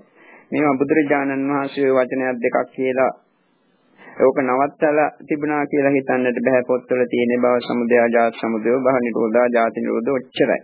මේවා බුදුරජාණන් වහන්සේ වචනයක් දෙකක් කියලා ඕක නවත්තලා තිබුණා කියලා හිතන්නට බෑ පොත්වල තියෙන බව සමුදය ආජාත සමුදය බහ නිරෝධා ජාති නිරෝධ ඔච්චරයි.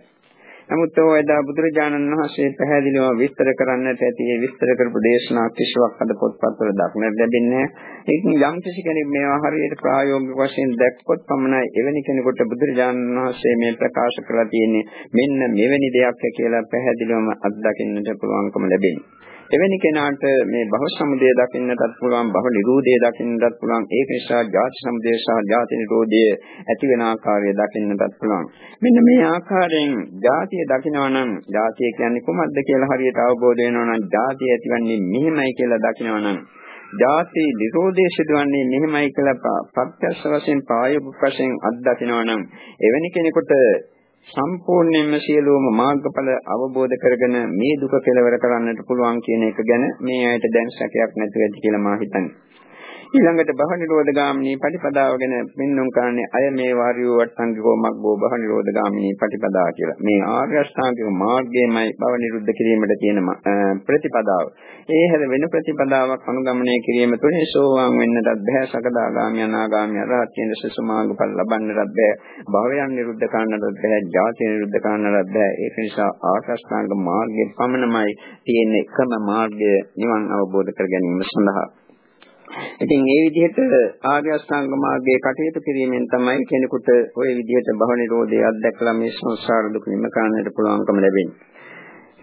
නමුත් ඔය එදා බුදුරජාණන් වහන්සේ පැහැදිලිව විස්තර කරන්නට ඇති ඒ විස්තර කරපු දේශනා කිසිවක් අද පොත්පත්වල දක්නට ලැබෙන්නේ ඒක යම් කිසි කෙනෙක් මේවා හරියට ප්‍රායෝගික වශයෙන් දැක්කොත් පමණයි එවැනි කෙනෙකුට බුදුරජාණන් වහන්සේ මේ ප්‍රකාශ කරලා තියෙන්නේ මෙන්න මෙවැනි දෙයක් කියලා පැහැදිලිවම අත්දකින්නට පුළුවන්කම ලැබෙන්නේ. එවැනි කෙනාට මේ භව සමුදය දකින්නටත් පුළුවන් භව නිරෝධය දකින්නටත් පුළුවන්. ඒක නිසා ජාති සමුදය සහ ජාති නිරෝධය ඇති වෙන ආකාරය දකින්නටත් පුළුවන්. මෙන්න මේ ආකාරයෙන් ජාතිය දකිනවා නම් ජාතිය කියන්නේ කොහොමද කියලා හරියට අවබෝධ වෙනවා නම් ජාතිය ඇතිවන්නේ මෙහෙමයි කියලා දකිනවා නම් ජාති නිරෝධය සිදුවන්නේ මෙහෙමයි කියලා ප්‍රත්‍යක්ෂ වශයෙන් ප්‍රායෝගික වශයෙන් අත්දකිනවා නම් එවැනි කෙනෙකුට සම්පූර්ණයෙන්ම සියලුම මාර්ගඵල අවබෝධ කරගෙන මේ දුක කෙලවර කරන්නට පුළුවන් කියන එක ගැන මේ ඇයිට දැන් සැකයක් නැති වෙයි කියලා මා හිතන්නේ. ඊළඟට බහ නිරෝධ ගාමිනී පටිපදාව ගැන පෙන්වුම් කරන්නේ අය මේ වාරියෝ වට්ටංගිකෝ මග්ගෝ බහ නිරෝධ ගාමිනී පටිපදාව කියලා. මේ ආර්ය අෂ්ටාංගික මාර්ගයමයි බව නිරුද්ධ කිරීමට තියෙන ප්‍රතිපදාව. ඒ හැර වෙන ප්‍රතිපදාවක් අනුගමනය කිරීම තුළින් සෝවාන් වෙන්නටත් බෑ සකදාගාමී අනාගාමී අරහත් කියන සසමාර්ගඵල ලබන්නටත් බෑ. භවයන් නිරුද්ධ කරන්නටත් බෑ. ජාති නිරුද්ධ කරන්නටත් බෑ. ඒක නිසා ආර්ය අෂ්ටාංග මාර්ගයේ පමණමයි තියෙන එකම මාර්ගය නිවන් අවබෝධ කර ගැනීම සඳහා. ඉතින් ඒ විදිහට ආර්ය අෂ්ටාංග මාර්ගයේ කටයුතු කිරීමෙන් තමයි කෙනෙකුට ওই විදිහට භව නිරෝධය අත්දැකලා මේ සංසාර දුක නිම කරන්නට පුළුවන්කම ලැබෙන්නේ.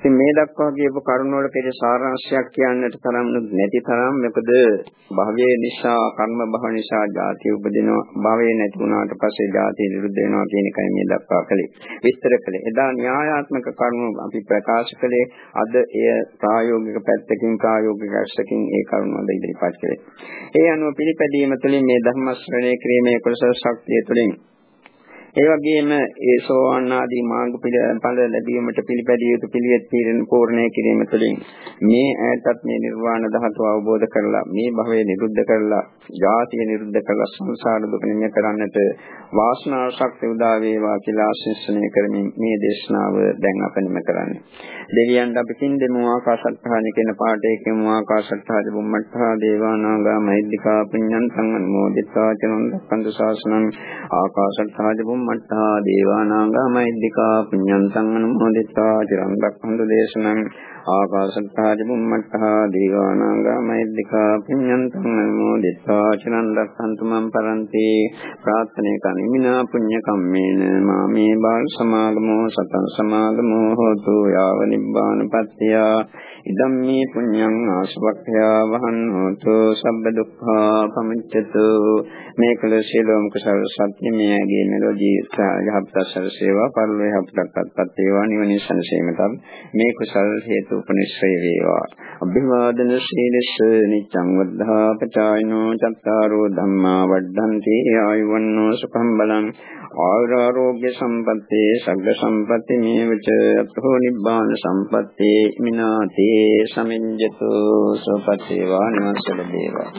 ඉතින් මේ දක්වා කියපු කරුණ වල කෙරේ සාරාංශයක් කියන්නට තරම් නැති තරම් මොකද භවයේ නිසා කර්ම භව නිසා ජාති උපදිනවා. භවයේ නැති වුණාට පස්සේ ජාති නිරුද්ධ වෙනවා කියන එකයි මේ දක්වා කළේ. විස්තර කළේ. එදා න්‍යායාත්මක කරුණු අපි ප්‍රකාශ කළේ අද එය ප්‍රායෝගික පැත්තකින් ප්‍රායෝගික අර්ථකින් ඒ කරුණ වල ඉදිරිපත් කළේ. ඒ අනුව පිළිපැදීම තුළින් මේ ධර්ම ශ්‍රවණය කිරීමේ කුසල ශක්තිය තුළින් ඒ වගේම ඒ සෝවාන් ආදී මාර්ග ඵල ලැබීමට පිළිපැදිය යුතු පිළිවෙත් පීරණ පූර්ණය කිරීම තුළින් මේ ඈතත් මේ නිර්වාණ ධාතුව අවබෝධ කරලා මේ භවය නිරුද්ධ කරලා ජාතිය නිරුද්ධ කරලා සංසාර දුක නිම කරන්නට වාසනාව ශක්තිය උදා වේවා කියලා ආශිර්වාදනය කරමින් මේ දේශනාව දැන් අප නිම කරන්නේ. දෙවියන්ට අපි පින් දෙමු ආකාශත්හානි කියන පාඩේකෙම ආකාශත්හාද බුම්මත්හා දේවා නාග මෛද්దికා පුඤ්ඤං සංඝනමෝදිතා චනන් දක්ඛන්තු ශාසනං ආකාශත්හාද බුම්මත්හා බුම්මට්ටා දේවානාංග මෛද්దికා පුඤ්ඤන්තං අනුමෝදිතා චිරං රක්ඛන්තු දේශනං ආකාශත්තා බුම්මට්ටා දේවානාංග මෛද්దికා පුඤ්ඤන්තං අනුමෝදිතා චිරං රක්ඛන්තු මං පරන්ති ප්‍රාර්ථනේ කනිමිනා පුඤ්ඤ කම්මේන මාමේ බාල සමාගමෝ සතං සමාගමෝ හෝතු යාව නිබ්බානපත්ත්‍ය ඉදම්මේ පුඤ්ඤං ආසවක්ඛ්‍යා වහන්නෝතු සබ්බ දුක්ඛා පමුච්ඡතු මේ කළ සීලෝම කුසල සත්‍ය මේ ඇගේ මෙලොව යහපත් සැලසේවා පරිලෝක යහපත්පත් වේවා නිවන සැනසීමට මේ කුසල් හේතු උපනිශ්‍රේ වේවා. අභිවාදන සීලස නිච්ඡං වද්ධා පචායනෝ චත්තාරෝ ධම්මා වඩ්ඩන්ති. ආයුවන්නෝ සුඛං බලං. ආරෝග්‍ය සම්පත්තේ සග්ග සම්පatti මේවච අතෝ නිබ්බාන සම්පත්තේ මිනාතේ සමිඤ්ඤතු සෝපත්තේවා නිවසල දේවා